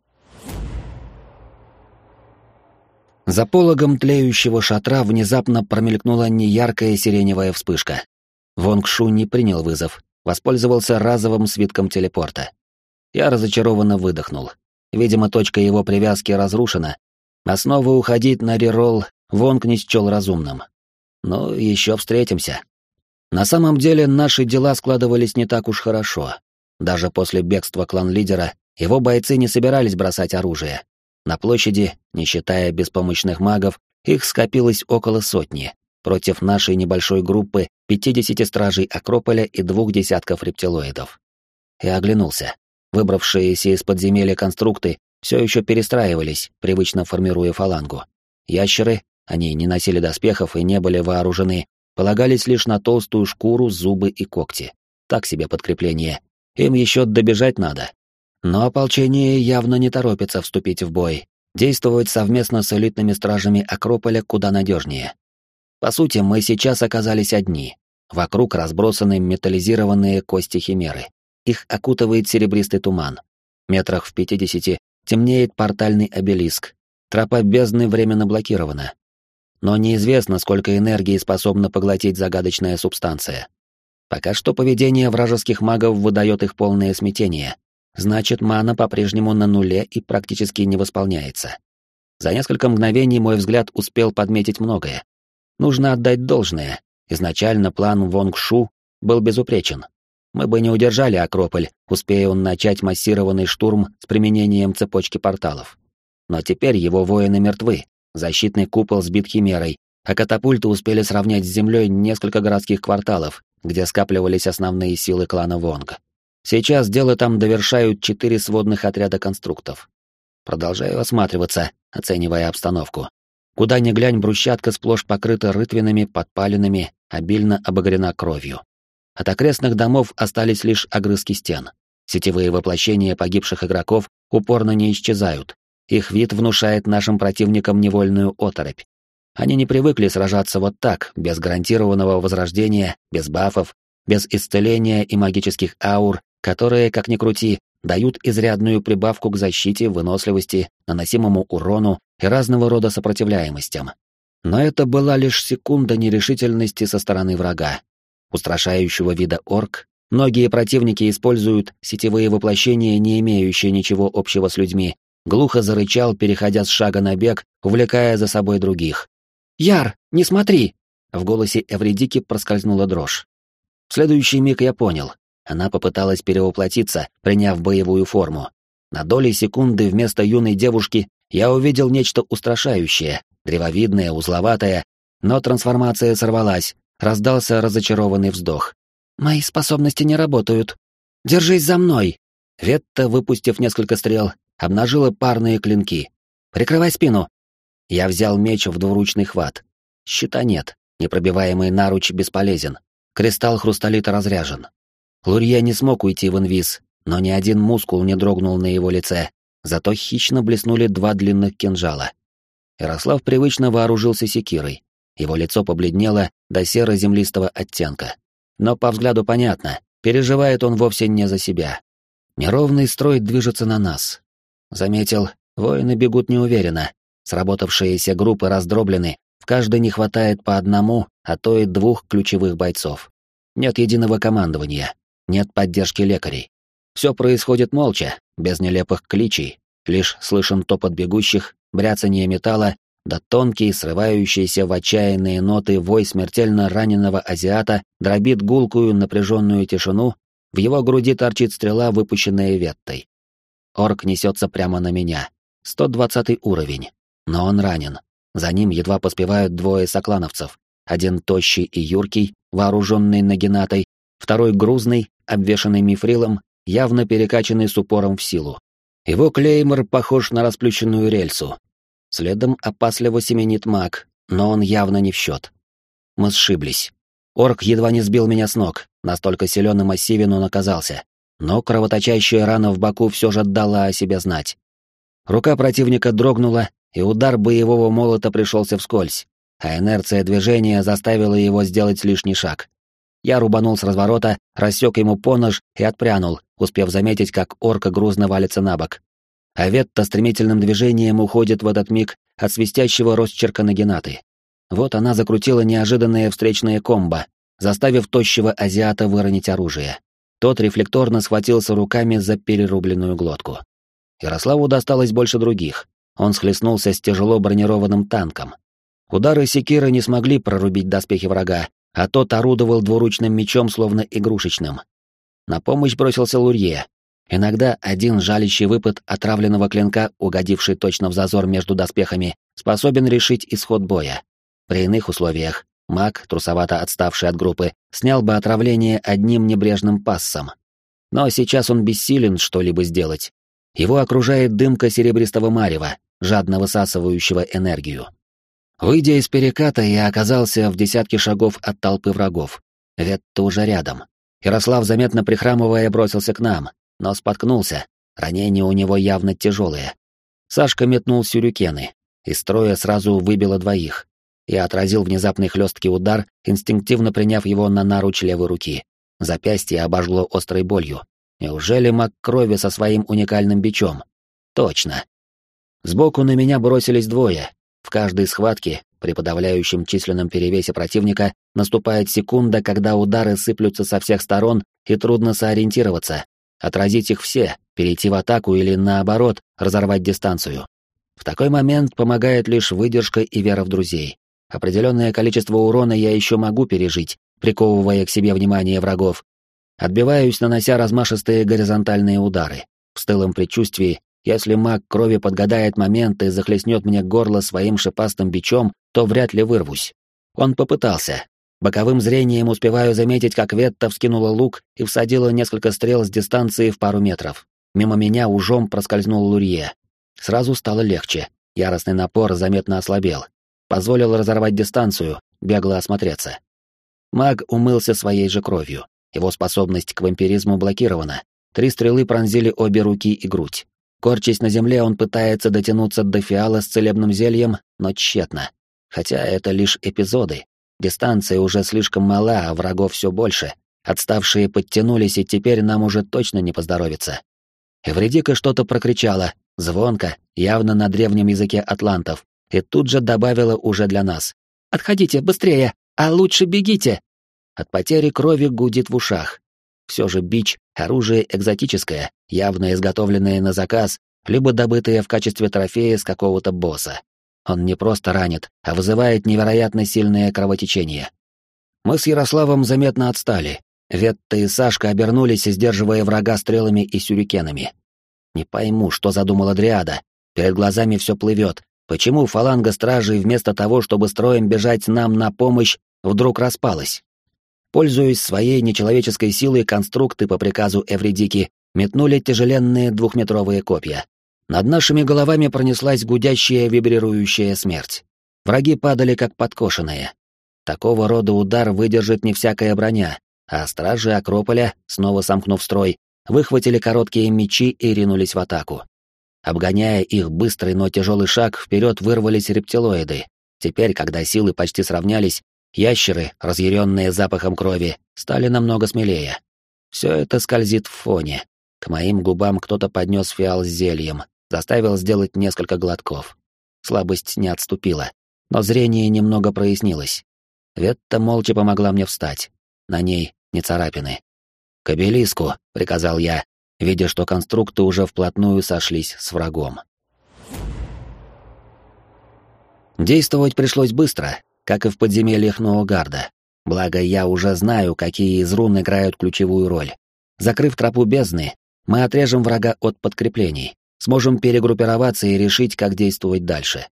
За пологом тлеющего шатра внезапно промелькнула неяркая сиреневая вспышка. Вонг Шу не принял вызов, воспользовался разовым свитком телепорта. Я разочарованно выдохнул. Видимо, точка его привязки разрушена, а снова уходить на реролл Вонг не счел разумным. Но еще встретимся. На самом деле наши дела складывались не так уж хорошо. Даже после бегства клан-лидера его бойцы не собирались бросать оружие. На площади, не считая беспомощных магов, их скопилось около сотни, против нашей небольшой группы 50 стражей Акрополя и двух десятков рептилоидов. Я оглянулся. Выбравшиеся из подземелья конструкты все еще перестраивались, привычно формируя фалангу. Ящеры, они не носили доспехов и не были вооружены, полагались лишь на толстую шкуру, зубы и когти. Так себе подкрепление. им еще добежать надо. Но ополчение явно не торопится вступить в бой, действовать совместно с элитными стражами Акрополя куда надежнее. По сути, мы сейчас оказались одни. Вокруг разбросаны металлизированные кости химеры. Их окутывает серебристый туман. Метрах в пятидесяти темнеет портальный обелиск. Тропа бездны временно блокирована. Но неизвестно, сколько энергии способна поглотить загадочная субстанция. Пока что поведение вражеских магов выдает их полное смятение. Значит, мана по-прежнему на нуле и практически не восполняется. За несколько мгновений мой взгляд успел подметить многое. Нужно отдать должное. Изначально план Вонг Шу был безупречен. Мы бы не удержали Акрополь, успея он начать массированный штурм с применением цепочки порталов. Но теперь его воины мертвы, защитный купол сбит химерой, а катапульты успели сравнять с землей несколько городских кварталов, где скапливались основные силы клана Вонг. Сейчас дело там довершают четыре сводных отряда конструктов. Продолжаю осматриваться, оценивая обстановку. Куда ни глянь, брусчатка сплошь покрыта рытвинами, подпалинами, обильно обогрена кровью. От окрестных домов остались лишь огрызки стен. Сетевые воплощения погибших игроков упорно не исчезают. Их вид внушает нашим противникам невольную оторопь. Они не привыкли сражаться вот так, без гарантированного возрождения, без бафов, без исцеления и магических аур, которые, как ни крути, дают изрядную прибавку к защите, выносливости, наносимому урону и разного рода сопротивляемостям. Но это была лишь секунда нерешительности со стороны врага, устрашающего вида орк, многие противники используют сетевые воплощения, не имеющие ничего общего с людьми, глухо зарычал, переходя с шага на бег, увлекая за собой других. «Яр, не смотри!» В голосе Эвредики проскользнула дрожь. В следующий миг я понял. Она попыталась перевоплотиться, приняв боевую форму. На доли секунды вместо юной девушки я увидел нечто устрашающее, древовидное, узловатое, но трансформация сорвалась, Раздался разочарованный вздох. «Мои способности не работают. Держись за мной!» Ветта, выпустив несколько стрел, обнажила парные клинки. «Прикрывай спину!» Я взял меч в двуручный хват. Щита нет, непробиваемый наруч бесполезен. Кристалл хрусталита разряжен. Лурье не смог уйти в инвиз, но ни один мускул не дрогнул на его лице, зато хищно блеснули два длинных кинжала. Ярослав привычно вооружился секирой. Его лицо побледнело до серо-землистого оттенка. Но по взгляду понятно, переживает он вовсе не за себя. Неровный строй движется на нас. Заметил, воины бегут неуверенно. Сработавшиеся группы раздроблены, в каждой не хватает по одному, а то и двух ключевых бойцов. Нет единого командования, нет поддержки лекарей. Все происходит молча, без нелепых кличей, лишь слышен топот бегущих, бряцание металла да тонкий, срывающийся в отчаянные ноты вой смертельно раненого азиата дробит гулкую напряженную тишину, в его груди торчит стрела, выпущенная веттой. Орк несется прямо на меня. 120 уровень. Но он ранен. За ним едва поспевают двое соклановцев. Один тощий и юркий, вооруженный нагинатой, второй грузный, обвешанный мифрилом, явно перекачанный с упором в силу. Его клеймор похож на расплющенную рельсу, Следом опасливо семенит маг, но он явно не в счет. Мы сшиблись. Орк едва не сбил меня с ног, настолько силен и массивен он оказался. Но кровоточащая рана в боку все же дала о себе знать. Рука противника дрогнула, и удар боевого молота пришелся вскользь, а инерция движения заставила его сделать лишний шаг. Я рубанул с разворота, рассек ему понож и отпрянул, успев заметить, как орка грузно валится на бок а Ветта стремительным движением уходит в этот миг от свистящего росчерка нагенаты. Вот она закрутила неожиданное встречное комбо, заставив тощего азиата выронить оружие. Тот рефлекторно схватился руками за перерубленную глотку. Ярославу досталось больше других. Он схлестнулся с тяжело бронированным танком. Удары секиры не смогли прорубить доспехи врага, а тот орудовал двуручным мечом, словно игрушечным. На помощь бросился Лурье, Иногда один жалящий выпад отравленного клинка, угодивший точно в зазор между доспехами, способен решить исход боя. При иных условиях маг, трусовато отставший от группы, снял бы отравление одним небрежным пассом. Но сейчас он бессилен что-либо сделать. Его окружает дымка серебристого марева, жадно высасывающего энергию. Выйдя из переката, я оказался в десятке шагов от толпы врагов. Ветта уже рядом. Ярослав, заметно прихрамывая, бросился к нам, но споткнулся. Ранения у него явно тяжелые. Сашка метнул сюрикены. Из строя сразу выбило двоих. Я отразил внезапный хлесткий удар, инстинктивно приняв его на наруч левой руки. Запястье обожгло острой болью. Неужели маг крови со своим уникальным бичом? Точно. Сбоку на меня бросились двое. В каждой схватке, при подавляющем численном перевесе противника, наступает секунда, когда удары сыплются со всех сторон и трудно сориентироваться. Отразить их все, перейти в атаку или, наоборот, разорвать дистанцию. В такой момент помогает лишь выдержка и вера в друзей. Определенное количество урона я еще могу пережить, приковывая к себе внимание врагов. Отбиваюсь, нанося размашистые горизонтальные удары. В стылом предчувствии, если маг крови подгадает момент и захлестнет мне горло своим шипастым бичом, то вряд ли вырвусь. Он попытался. Боковым зрением успеваю заметить, как Ветта вскинула лук и всадила несколько стрел с дистанции в пару метров. Мимо меня ужом проскользнул Лурье. Сразу стало легче. Яростный напор заметно ослабел. Позволил разорвать дистанцию, бегло осмотреться. Маг умылся своей же кровью. Его способность к вампиризму блокирована. Три стрелы пронзили обе руки и грудь. Корчась на земле, он пытается дотянуться до фиала с целебным зельем, но тщетно. Хотя это лишь эпизоды. Дистанция уже слишком мала, а врагов все больше. Отставшие подтянулись, и теперь нам уже точно не поздоровится. Эвредика что-то прокричала, звонко, явно на древнем языке атлантов, и тут же добавила уже для нас. «Отходите, быстрее! А лучше бегите!» От потери крови гудит в ушах. Все же бич — оружие экзотическое, явно изготовленное на заказ, либо добытое в качестве трофея с какого-то босса. Он не просто ранит, а вызывает невероятно сильное кровотечение. Мы с Ярославом заметно отстали. Ветта и Сашка обернулись, сдерживая врага стрелами и сюрикенами. Не пойму, что задумала Дриада. Перед глазами все плывет. Почему фаланга стражей вместо того, чтобы строем бежать нам на помощь, вдруг распалась? Пользуясь своей нечеловеческой силой, конструкты по приказу Эвредики метнули тяжеленные двухметровые копья. Над нашими головами пронеслась гудящая вибрирующая смерть. Враги падали как подкошенные. Такого рода удар выдержит не всякая броня, а стражи Акрополя, снова сомкнув строй, выхватили короткие мечи и ринулись в атаку. Обгоняя их быстрый, но тяжелый шаг, вперед вырвались рептилоиды. Теперь, когда силы почти сравнялись, Ящеры, разъяренные запахом крови, стали намного смелее. Все это скользит в фоне. К моим губам кто-то поднес фиал с зельем, заставил сделать несколько глотков. Слабость не отступила, но зрение немного прояснилось. Ветта молча помогла мне встать. На ней не царапины. «К обелиску», — приказал я, видя, что конструкты уже вплотную сошлись с врагом. Действовать пришлось быстро, как и в подземельях Ноугарда. Благо, я уже знаю, какие из рун играют ключевую роль. Закрыв тропу бездны, мы отрежем врага от подкреплений, сможем перегруппироваться и решить, как действовать дальше.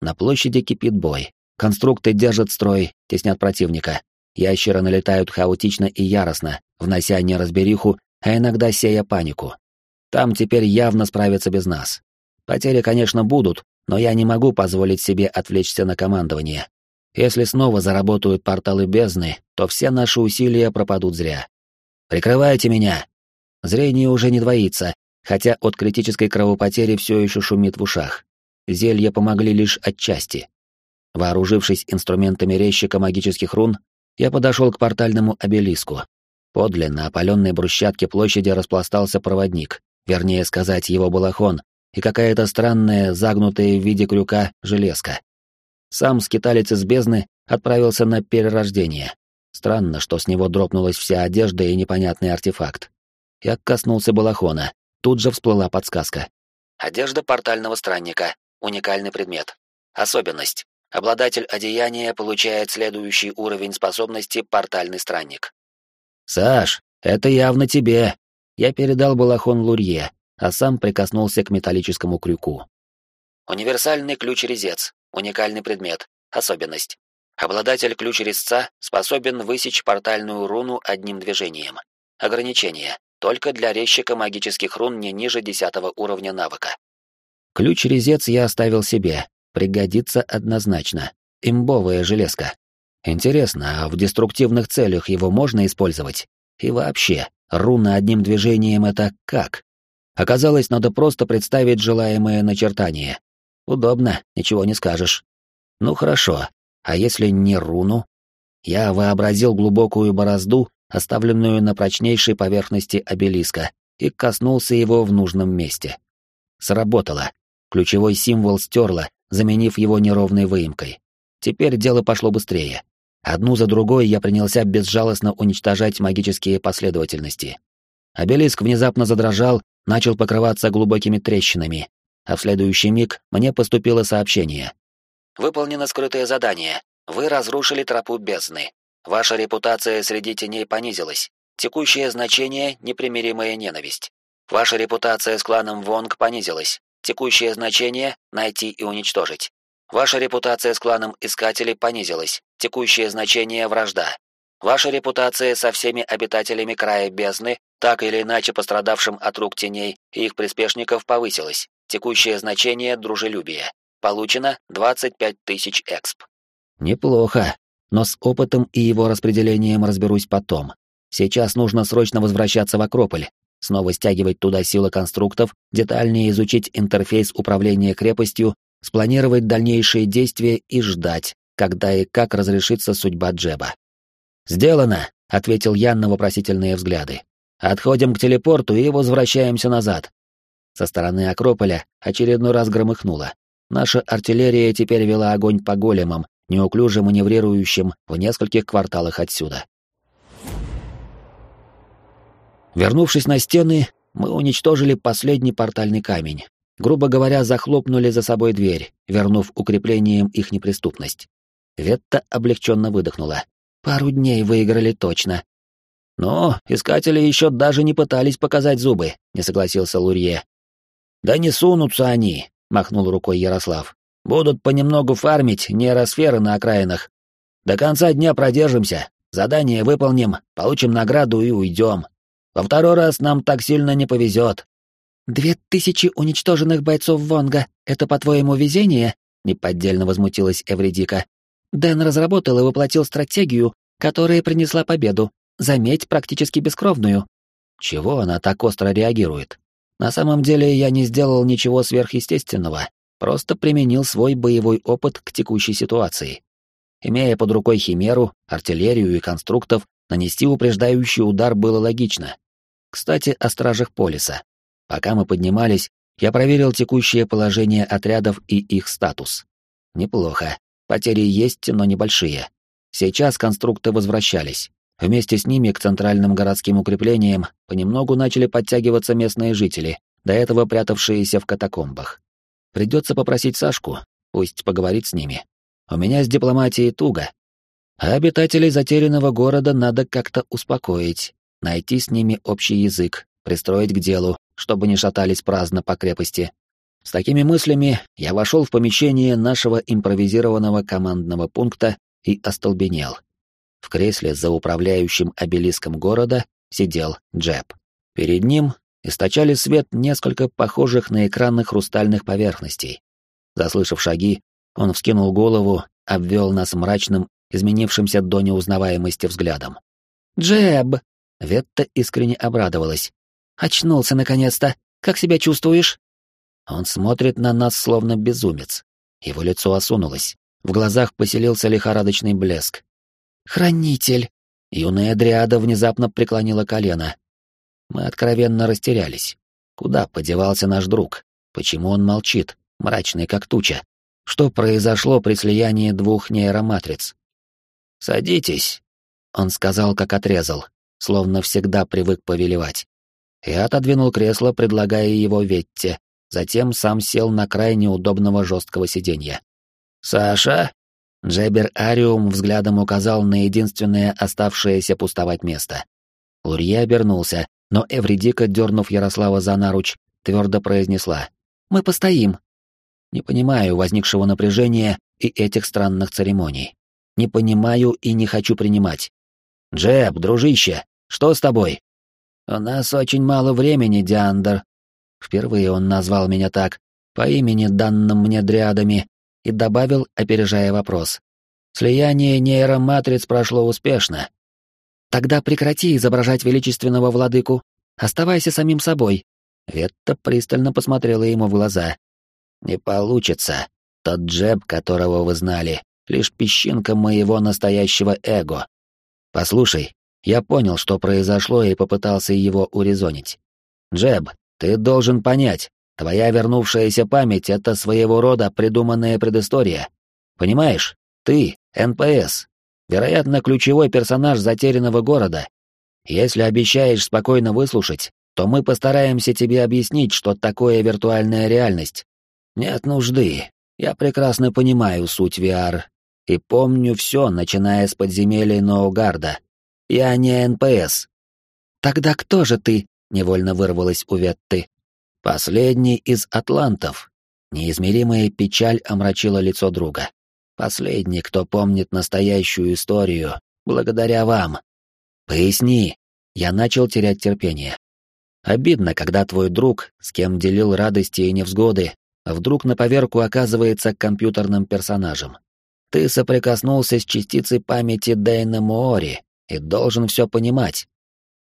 На площади кипит бой. Конструкты держат строй, теснят противника. Ящеры налетают хаотично и яростно, внося неразбериху, а иногда сея панику. Там теперь явно справятся без нас. Потери, конечно, будут, но я не могу позволить себе отвлечься на командование. Если снова заработают порталы бездны, то все наши усилия пропадут зря. Прикрывайте меня. Зрение уже не двоится, хотя от критической кровопотери все еще шумит в ушах. Зелья помогли лишь отчасти. Вооружившись инструментами резчика магических рун, я подошел к портальному обелиску. Подле на опаленной брусчатке площади распластался проводник, вернее сказать, его балахон, и какая-то странная, загнутая в виде крюка, железка. Сам скиталец из бездны отправился на перерождение. Странно, что с него дропнулась вся одежда и непонятный артефакт. Я коснулся балахона. Тут же всплыла подсказка. Одежда портального странника. Уникальный предмет. Особенность. Обладатель одеяния получает следующий уровень способности портальный странник. «Саш, это явно тебе!» Я передал балахон Лурье, а сам прикоснулся к металлическому крюку. Универсальный ключ-резец. Уникальный предмет. Особенность. Обладатель ключ-резца способен высечь портальную руну одним движением. Ограничение. Только для резчика магических рун не ниже десятого уровня навыка. Ключ-резец я оставил себе. Пригодится однозначно. Имбовая железка. Интересно, а в деструктивных целях его можно использовать? И вообще, руна одним движением — это как? Оказалось, надо просто представить желаемое начертание. Удобно, ничего не скажешь. Ну хорошо, а если не руну? Я вообразил глубокую борозду, оставленную на прочнейшей поверхности обелиска, и коснулся его в нужном месте. Сработало. Ключевой символ стерло, заменив его неровной выемкой. Теперь дело пошло быстрее. Одну за другой я принялся безжалостно уничтожать магические последовательности. Обелиск внезапно задрожал, начал покрываться глубокими трещинами, а в следующий миг мне поступило сообщение. «Выполнено скрытое задание. Вы разрушили тропу бездны. Ваша репутация среди теней понизилась. Текущее значение — непримиримая ненависть. Ваша репутация с кланом Вонг понизилась. Текущее значение — найти и уничтожить. Ваша репутация с кланом Искателей понизилась. Текущее значение — вражда. Ваша репутация со всеми обитателями края бездны, так или иначе пострадавшим от рук теней и их приспешников, повысилась. Текущее значение — дружелюбие. Получено 25 тысяч эксп. Неплохо, но с опытом и его распределением разберусь потом. Сейчас нужно срочно возвращаться в Акрополь, снова стягивать туда силы конструктов, детальнее изучить интерфейс управления крепостью, спланировать дальнейшие действия и ждать, когда и как разрешится судьба Джеба. «Сделано», — ответил Ян на вопросительные взгляды. «Отходим к телепорту и возвращаемся назад». Со стороны Акрополя очередной раз громыхнуло. Наша артиллерия теперь вела огонь по големам, неуклюже маневрирующим в нескольких кварталах отсюда. Вернувшись на стены, мы уничтожили последний портальный камень. Грубо говоря, захлопнули за собой дверь, вернув укреплением их неприступность. Ветта облегченно выдохнула. Пару дней выиграли точно. Но искатели еще даже не пытались показать зубы, не согласился Лурье. Да не сунутся они, махнул рукой Ярослав. Будут понемногу фармить нейросферы на окраинах. До конца дня продержимся, задание выполним, получим награду и уйдем. Во второй раз нам так сильно не повезет. «Две тысячи уничтоженных бойцов Вонга — это, по-твоему, везение?» — неподдельно возмутилась Эвредика. «Дэн разработал и воплотил стратегию, которая принесла победу. Заметь, практически бескровную». Чего она так остро реагирует? На самом деле я не сделал ничего сверхъестественного, просто применил свой боевой опыт к текущей ситуации. Имея под рукой химеру, артиллерию и конструктов, нанести упреждающий удар было логично. Кстати, о стражах полиса. Пока мы поднимались, я проверил текущее положение отрядов и их статус. Неплохо. Потери есть, но небольшие. Сейчас конструкты возвращались. Вместе с ними к центральным городским укреплениям понемногу начали подтягиваться местные жители, до этого прятавшиеся в катакомбах. Придется попросить Сашку, пусть поговорит с ними. У меня с дипломатией туго. А обитателей затерянного города надо как-то успокоить, найти с ними общий язык, пристроить к делу, чтобы не шатались праздно по крепости. С такими мыслями я вошел в помещение нашего импровизированного командного пункта и остолбенел. В кресле за управляющим обелиском города сидел Джеб. Перед ним источали свет несколько похожих на экраны хрустальных поверхностей. Заслышав шаги, он вскинул голову, обвел нас мрачным, изменившимся до неузнаваемости взглядом. «Джеб!» Ветта искренне обрадовалась. «Очнулся наконец-то! Как себя чувствуешь?» Он смотрит на нас словно безумец. Его лицо осунулось. В глазах поселился лихорадочный блеск. «Хранитель!» Юная Дриада внезапно преклонила колено. Мы откровенно растерялись. Куда подевался наш друг? Почему он молчит, мрачный как туча? Что произошло при слиянии двух нейроматриц? «Садитесь», — он сказал, как отрезал, словно всегда привык повелевать. Я отодвинул кресло, предлагая его Ветте, затем сам сел на край неудобного жесткого сиденья. «Саша?» Джебер Ариум взглядом указал на единственное оставшееся пустовать место. Лурье обернулся, но Эвридика, дернув Ярослава за наруч, твердо произнесла. «Мы постоим». Не понимаю возникшего напряжения и этих странных церемоний. Не понимаю и не хочу принимать. «Джеб, дружище, что с тобой?» «У нас очень мало времени, Диандр». Впервые он назвал меня так, по имени, данным мне дриадами, и добавил, опережая вопрос. «Слияние нейроматриц прошло успешно». Тогда прекрати изображать величественного владыку. Оставайся самим собой. Ветта пристально посмотрела ему в глаза. Не получится. Тот Джеб, которого вы знали, лишь песчинка моего настоящего эго. Послушай, я понял, что произошло, и попытался его урезонить. Джеб, ты должен понять, твоя вернувшаяся память — это своего рода придуманная предыстория. Понимаешь? Ты — НПС. Вероятно, ключевой персонаж затерянного города. Если обещаешь спокойно выслушать, то мы постараемся тебе объяснить, что такое виртуальная реальность. Нет нужды. Я прекрасно понимаю суть VR и помню все, начиная с подземелий Ноугарда. Я не НПС. Тогда кто же ты? Невольно вырвалась у Ветты. Последний из атлантов. Неизмеримая печаль омрачила лицо друга. Последний, кто помнит настоящую историю, благодаря вам. Поясни. Я начал терять терпение. Обидно, когда твой друг, с кем делил радости и невзгоды, вдруг на поверку оказывается компьютерным персонажем. Ты соприкоснулся с частицей памяти Дэйна Моори и должен все понимать.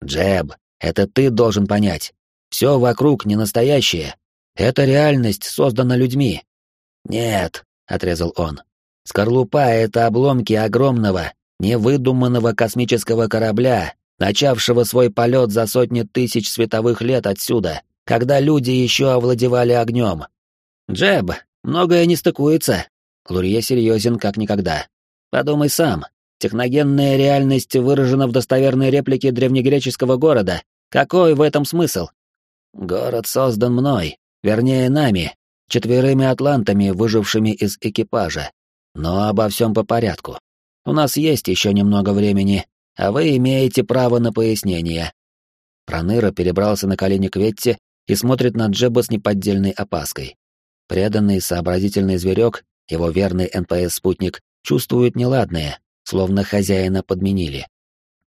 Джеб, это ты должен понять. Все вокруг не настоящее. Эта реальность создана людьми. Нет, отрезал он. Скорлупа — это обломки огромного, невыдуманного космического корабля, начавшего свой полет за сотни тысяч световых лет отсюда, когда люди еще овладевали огнем. Джеб, многое не стыкуется. Лурье серьезен как никогда. Подумай сам. Техногенная реальность выражена в достоверной реплике древнегреческого города. Какой в этом смысл? Город создан мной, вернее нами, четверыми атлантами, выжившими из экипажа. Но обо всем по порядку. У нас есть еще немного времени, а вы имеете право на пояснение. Проныра перебрался на колени к Ветте и смотрит на Джеба с неподдельной опаской. Преданный, сообразительный зверек, его верный НПС-спутник, чувствует неладное, словно хозяина подменили.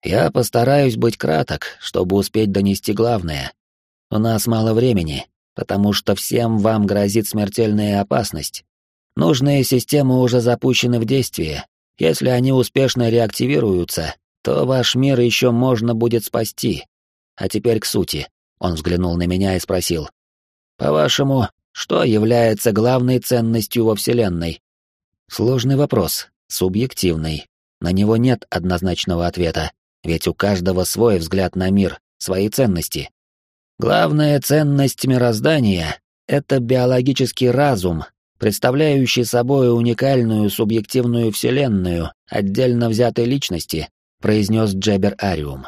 Я постараюсь быть краток, чтобы успеть донести главное. У нас мало времени, потому что всем вам грозит смертельная опасность. Нужные системы уже запущены в действие. Если они успешно реактивируются, то ваш мир еще можно будет спасти. А теперь к сути. Он взглянул на меня и спросил. По-вашему, что является главной ценностью во Вселенной? Сложный вопрос, субъективный. На него нет однозначного ответа, ведь у каждого свой взгляд на мир, свои ценности. Главная ценность мироздания — это биологический разум, представляющий собой уникальную субъективную вселенную отдельно взятой личности, произнес Джебер Ариум.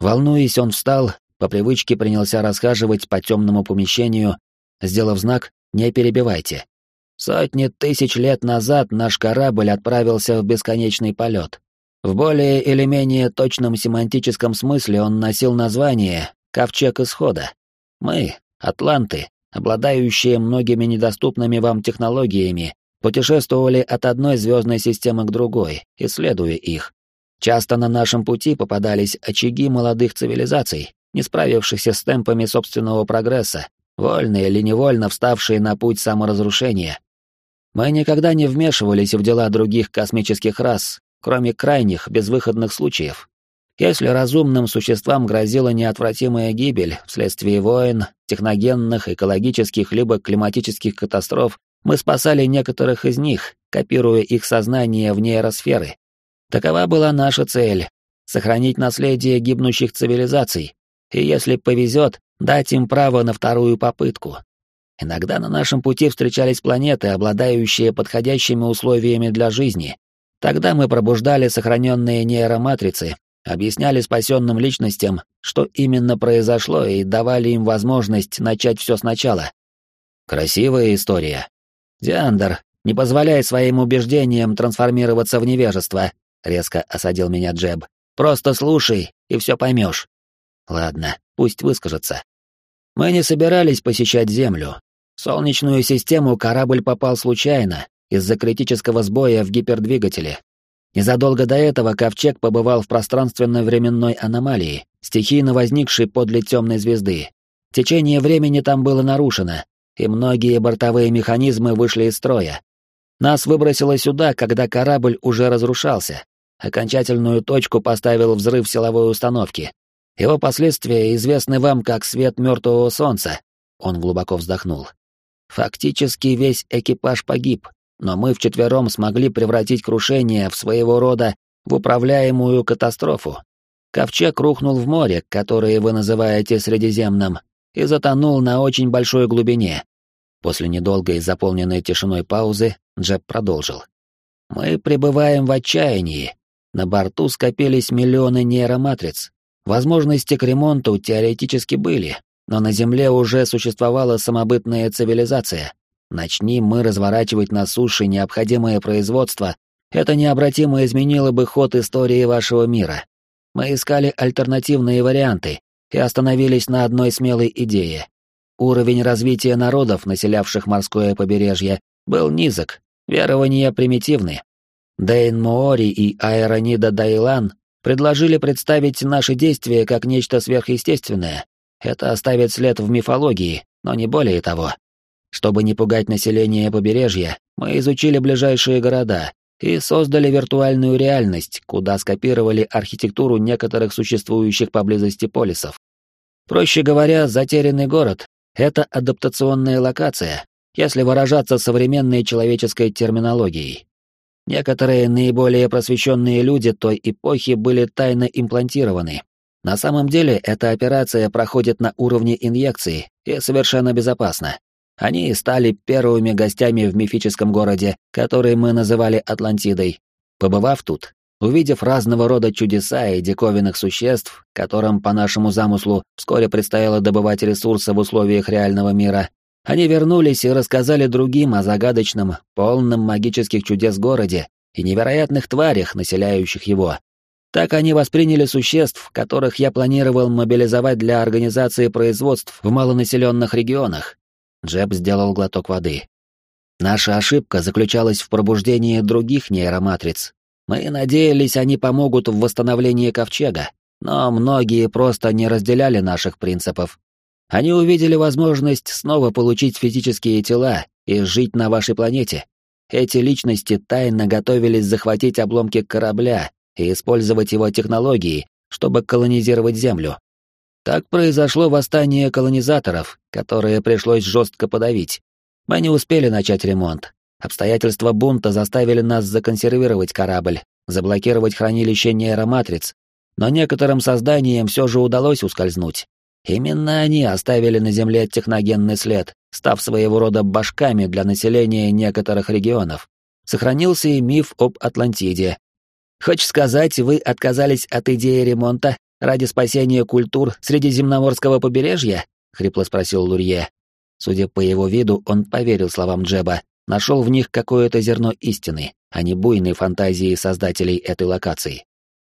Волнуясь, он встал, по привычке принялся расхаживать по темному помещению, сделав знак «Не перебивайте». Сотни тысяч лет назад наш корабль отправился в бесконечный полет. В более или менее точном семантическом смысле он носил название «Ковчег Исхода». Мы, атланты, обладающие многими недоступными вам технологиями, путешествовали от одной звездной системы к другой, исследуя их. Часто на нашем пути попадались очаги молодых цивилизаций, не справившихся с темпами собственного прогресса, вольно или невольно вставшие на путь саморазрушения. Мы никогда не вмешивались в дела других космических рас, кроме крайних, безвыходных случаев. Если разумным существам грозила неотвратимая гибель вследствие войн, техногенных, экологических либо климатических катастроф, мы спасали некоторых из них, копируя их сознание в нейросферы. Такова была наша цель — сохранить наследие гибнущих цивилизаций, и если повезет, дать им право на вторую попытку. Иногда на нашем пути встречались планеты, обладающие подходящими условиями для жизни. Тогда мы пробуждали сохраненные нейроматрицы, объясняли спасенным личностям, что именно произошло, и давали им возможность начать все сначала. Красивая история. Диандр, не позволяй своим убеждениям трансформироваться в невежество, резко осадил меня Джеб. Просто слушай, и все поймешь. Ладно, пусть выскажется. Мы не собирались посещать Землю. В Солнечную систему корабль попал случайно, из-за критического сбоя в гипердвигателе. Незадолго до этого Ковчег побывал в пространственно-временной аномалии, стихийно возникшей подле темной звезды. Течение времени там было нарушено, и многие бортовые механизмы вышли из строя. Нас выбросило сюда, когда корабль уже разрушался. Окончательную точку поставил взрыв силовой установки. Его последствия известны вам как свет мертвого солнца. Он глубоко вздохнул. Фактически весь экипаж погиб, но мы вчетвером смогли превратить крушение в своего рода в управляемую катастрофу. Ковчег рухнул в море, которое вы называете Средиземным, и затонул на очень большой глубине. После недолгой заполненной тишиной паузы Джеб продолжил. «Мы пребываем в отчаянии. На борту скопились миллионы нейроматриц. Возможности к ремонту теоретически были, но на Земле уже существовала самобытная цивилизация. Начни мы разворачивать на суше необходимое производство, это необратимо изменило бы ход истории вашего мира. Мы искали альтернативные варианты и остановились на одной смелой идее. Уровень развития народов, населявших морское побережье, был низок, верования примитивны. Дейн Моори и Аэронида Дайлан предложили представить наши действия как нечто сверхъестественное. Это оставит след в мифологии, но не более того. Чтобы не пугать население побережья, мы изучили ближайшие города и создали виртуальную реальность, куда скопировали архитектуру некоторых существующих поблизости полисов. Проще говоря, затерянный город — это адаптационная локация, если выражаться современной человеческой терминологией. Некоторые наиболее просвещенные люди той эпохи были тайно имплантированы. На самом деле эта операция проходит на уровне инъекции и совершенно безопасна. Они стали первыми гостями в мифическом городе, который мы называли Атлантидой. Побывав тут, увидев разного рода чудеса и диковинных существ, которым, по нашему замыслу, вскоре предстояло добывать ресурсы в условиях реального мира, они вернулись и рассказали другим о загадочном, полном магических чудес городе и невероятных тварях, населяющих его. Так они восприняли существ, которых я планировал мобилизовать для организации производств в малонаселенных регионах. Джеб сделал глоток воды. Наша ошибка заключалась в пробуждении других нейроматриц. Мы надеялись, они помогут в восстановлении ковчега, но многие просто не разделяли наших принципов они увидели возможность снова получить физические тела и жить на вашей планете. Эти личности тайно готовились захватить обломки корабля и использовать его технологии, чтобы колонизировать Землю. Так произошло восстание колонизаторов, которое пришлось жестко подавить. Мы не успели начать ремонт. Обстоятельства бунта заставили нас законсервировать корабль, заблокировать хранилище нейроматриц, но некоторым созданиям все же удалось ускользнуть. Именно они оставили на Земле техногенный след, став своего рода башками для населения некоторых регионов. Сохранился и миф об Атлантиде. Хочешь сказать, вы отказались от идеи ремонта ради спасения культур Средиземноморского побережья? хрипло спросил Лурье. Судя по его виду, он поверил словам Джеба, нашел в них какое-то зерно истины, а не буйной фантазии создателей этой локации.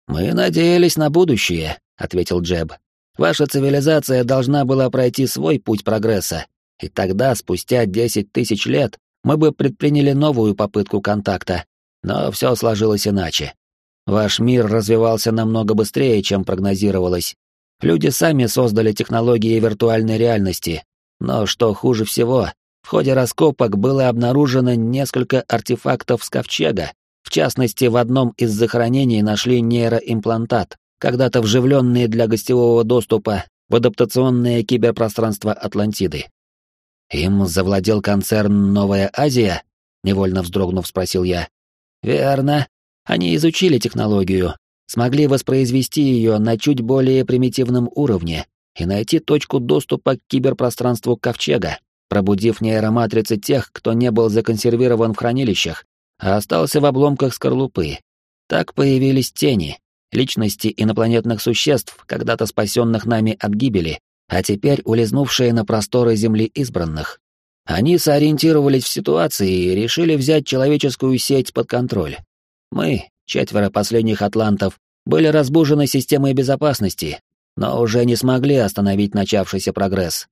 «Мы надеялись на будущее», — ответил Джеб, Ваша цивилизация должна была пройти свой путь прогресса, и тогда, спустя десять тысяч лет, мы бы предприняли новую попытку контакта. Но все сложилось иначе. Ваш мир развивался намного быстрее, чем прогнозировалось. Люди сами создали технологии виртуальной реальности. Но что хуже всего, в ходе раскопок было обнаружено несколько артефактов с ковчега. В частности, в одном из захоронений нашли нейроимплантат, когда-то вживленные для гостевого доступа в адаптационное киберпространство Атлантиды. Им завладел концерн «Новая Азия»? Невольно вздрогнув, спросил я. Верно. Они изучили технологию, смогли воспроизвести ее на чуть более примитивном уровне и найти точку доступа к киберпространству Ковчега, пробудив нейроматрицы тех, кто не был законсервирован в хранилищах, а остался в обломках скорлупы. Так появились тени, личности инопланетных существ, когда-то спасенных нами от гибели, а теперь улизнувшие на просторы Земли избранных. Они сориентировались в ситуации и решили взять человеческую сеть под контроль. Мы, четверо последних атлантов, были разбужены системой безопасности, но уже не смогли остановить начавшийся прогресс.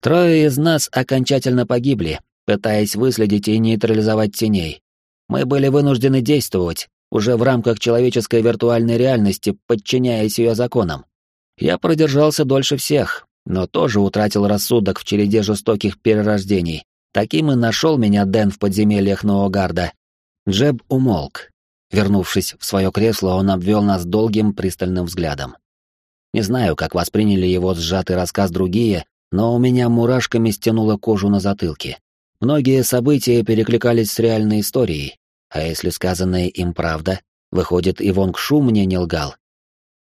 Трое из нас окончательно погибли, пытаясь выследить и нейтрализовать теней. Мы были вынуждены действовать, уже в рамках человеческой виртуальной реальности, подчиняясь ее законам. Я продержался дольше всех, но тоже утратил рассудок в череде жестоких перерождений. Таким и нашел меня Дэн в подземельях Ноугарда. Джеб умолк. Вернувшись в свое кресло, он обвел нас долгим пристальным взглядом. Не знаю, как восприняли его сжатый рассказ другие, но у меня мурашками стянуло кожу на затылке. Многие события перекликались с реальной историей, а если сказанное им правда, выходит, и Вонг Шу мне не лгал.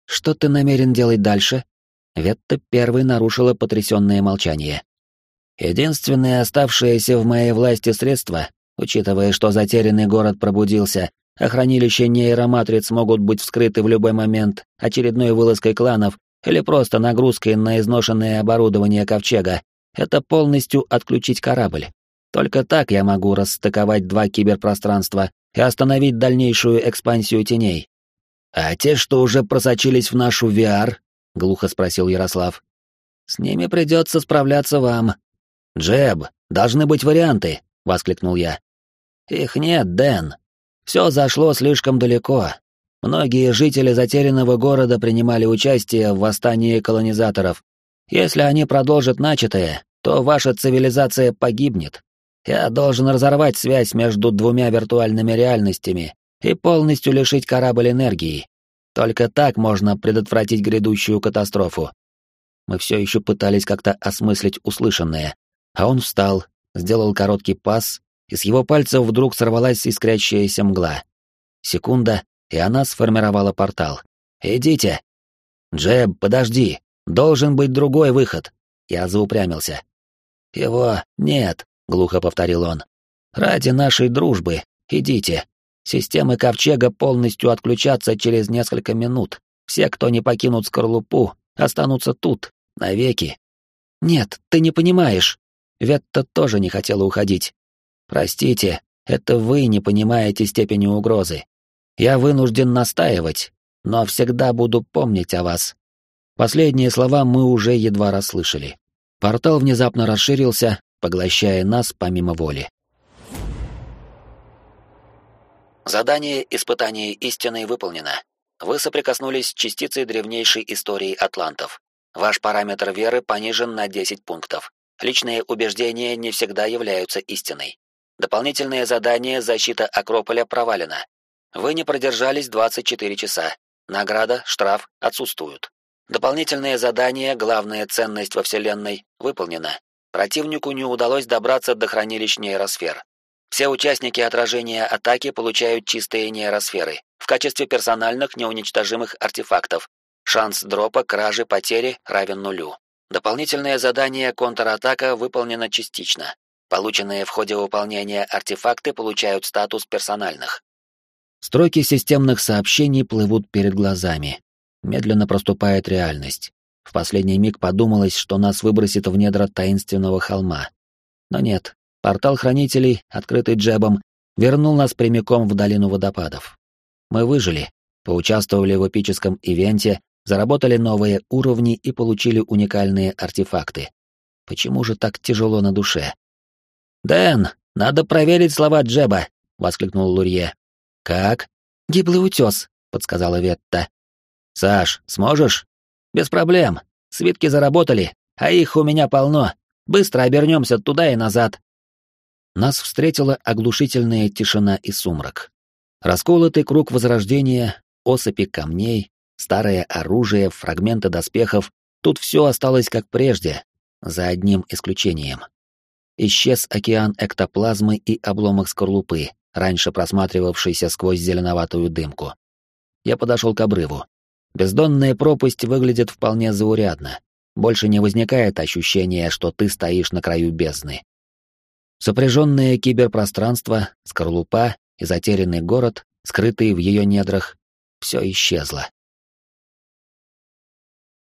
«Что ты намерен делать дальше?» Ветта первой нарушила потрясенное молчание. «Единственное оставшееся в моей власти средство, учитывая, что затерянный город пробудился а хранилища нейроматриц могут быть вскрыты в любой момент очередной вылазкой кланов или просто нагрузкой на изношенное оборудование ковчега. Это полностью отключить корабль. Только так я могу расстыковать два киберпространства и остановить дальнейшую экспансию теней. «А те, что уже просочились в нашу VR?» — глухо спросил Ярослав. «С ними придется справляться вам». «Джеб, должны быть варианты», — воскликнул я. «Их нет, Дэн. Все зашло слишком далеко. Многие жители затерянного города принимали участие в восстании колонизаторов. Если они продолжат начатое, то ваша цивилизация погибнет. Я должен разорвать связь между двумя виртуальными реальностями и полностью лишить корабль энергии. Только так можно предотвратить грядущую катастрофу. Мы все еще пытались как-то осмыслить услышанное, а он встал, сделал короткий пас и с его пальцев вдруг сорвалась искрящаяся мгла. Секунда, и она сформировала портал. «Идите!» «Джеб, подожди! Должен быть другой выход!» Я заупрямился. «Его нет», — глухо повторил он. «Ради нашей дружбы, идите. Системы Ковчега полностью отключатся через несколько минут. Все, кто не покинут скорлупу, останутся тут, навеки». «Нет, ты не понимаешь». Ветта тоже не хотела уходить, Простите, это вы не понимаете степени угрозы. Я вынужден настаивать, но всегда буду помнить о вас. Последние слова мы уже едва расслышали. Портал внезапно расширился, поглощая нас помимо воли. Задание испытания истины выполнено. Вы соприкоснулись с частицей древнейшей истории атлантов. Ваш параметр веры понижен на 10 пунктов. Личные убеждения не всегда являются истиной. Дополнительное задание «Защита Акрополя» провалено. Вы не продержались 24 часа. Награда, штраф отсутствуют. Дополнительное задание «Главная ценность во Вселенной» выполнено. Противнику не удалось добраться до хранилищ нейросфер. Все участники отражения атаки получают чистые нейросферы в качестве персональных неуничтожимых артефактов. Шанс дропа, кражи, потери равен нулю. Дополнительное задание «Контратака» выполнено частично. Полученные в ходе выполнения артефакты получают статус персональных. Строки системных сообщений плывут перед глазами. Медленно проступает реальность. В последний миг подумалось, что нас выбросит в недра таинственного холма. Но нет, портал хранителей, открытый джебом, вернул нас прямиком в долину водопадов. Мы выжили, поучаствовали в эпическом ивенте, заработали новые уровни и получили уникальные артефакты. Почему же так тяжело на душе? «Дэн, надо проверить слова Джеба!» — воскликнул Лурье. «Как?» «Гиблый утес», — подсказала Ветта. «Саш, сможешь?» «Без проблем. Свитки заработали, а их у меня полно. Быстро обернемся туда и назад». Нас встретила оглушительная тишина и сумрак. Расколотый круг возрождения, осыпи камней, старое оружие, фрагменты доспехов — тут все осталось как прежде, за одним исключением. Исчез океан эктоплазмы и обломок скорлупы, раньше просматривавшийся сквозь зеленоватую дымку. Я подошел к обрыву. Бездонная пропасть выглядит вполне заурядно. Больше не возникает ощущения, что ты стоишь на краю бездны. Сопряженное киберпространство, скорлупа и затерянный город, скрытый в ее недрах, все исчезло.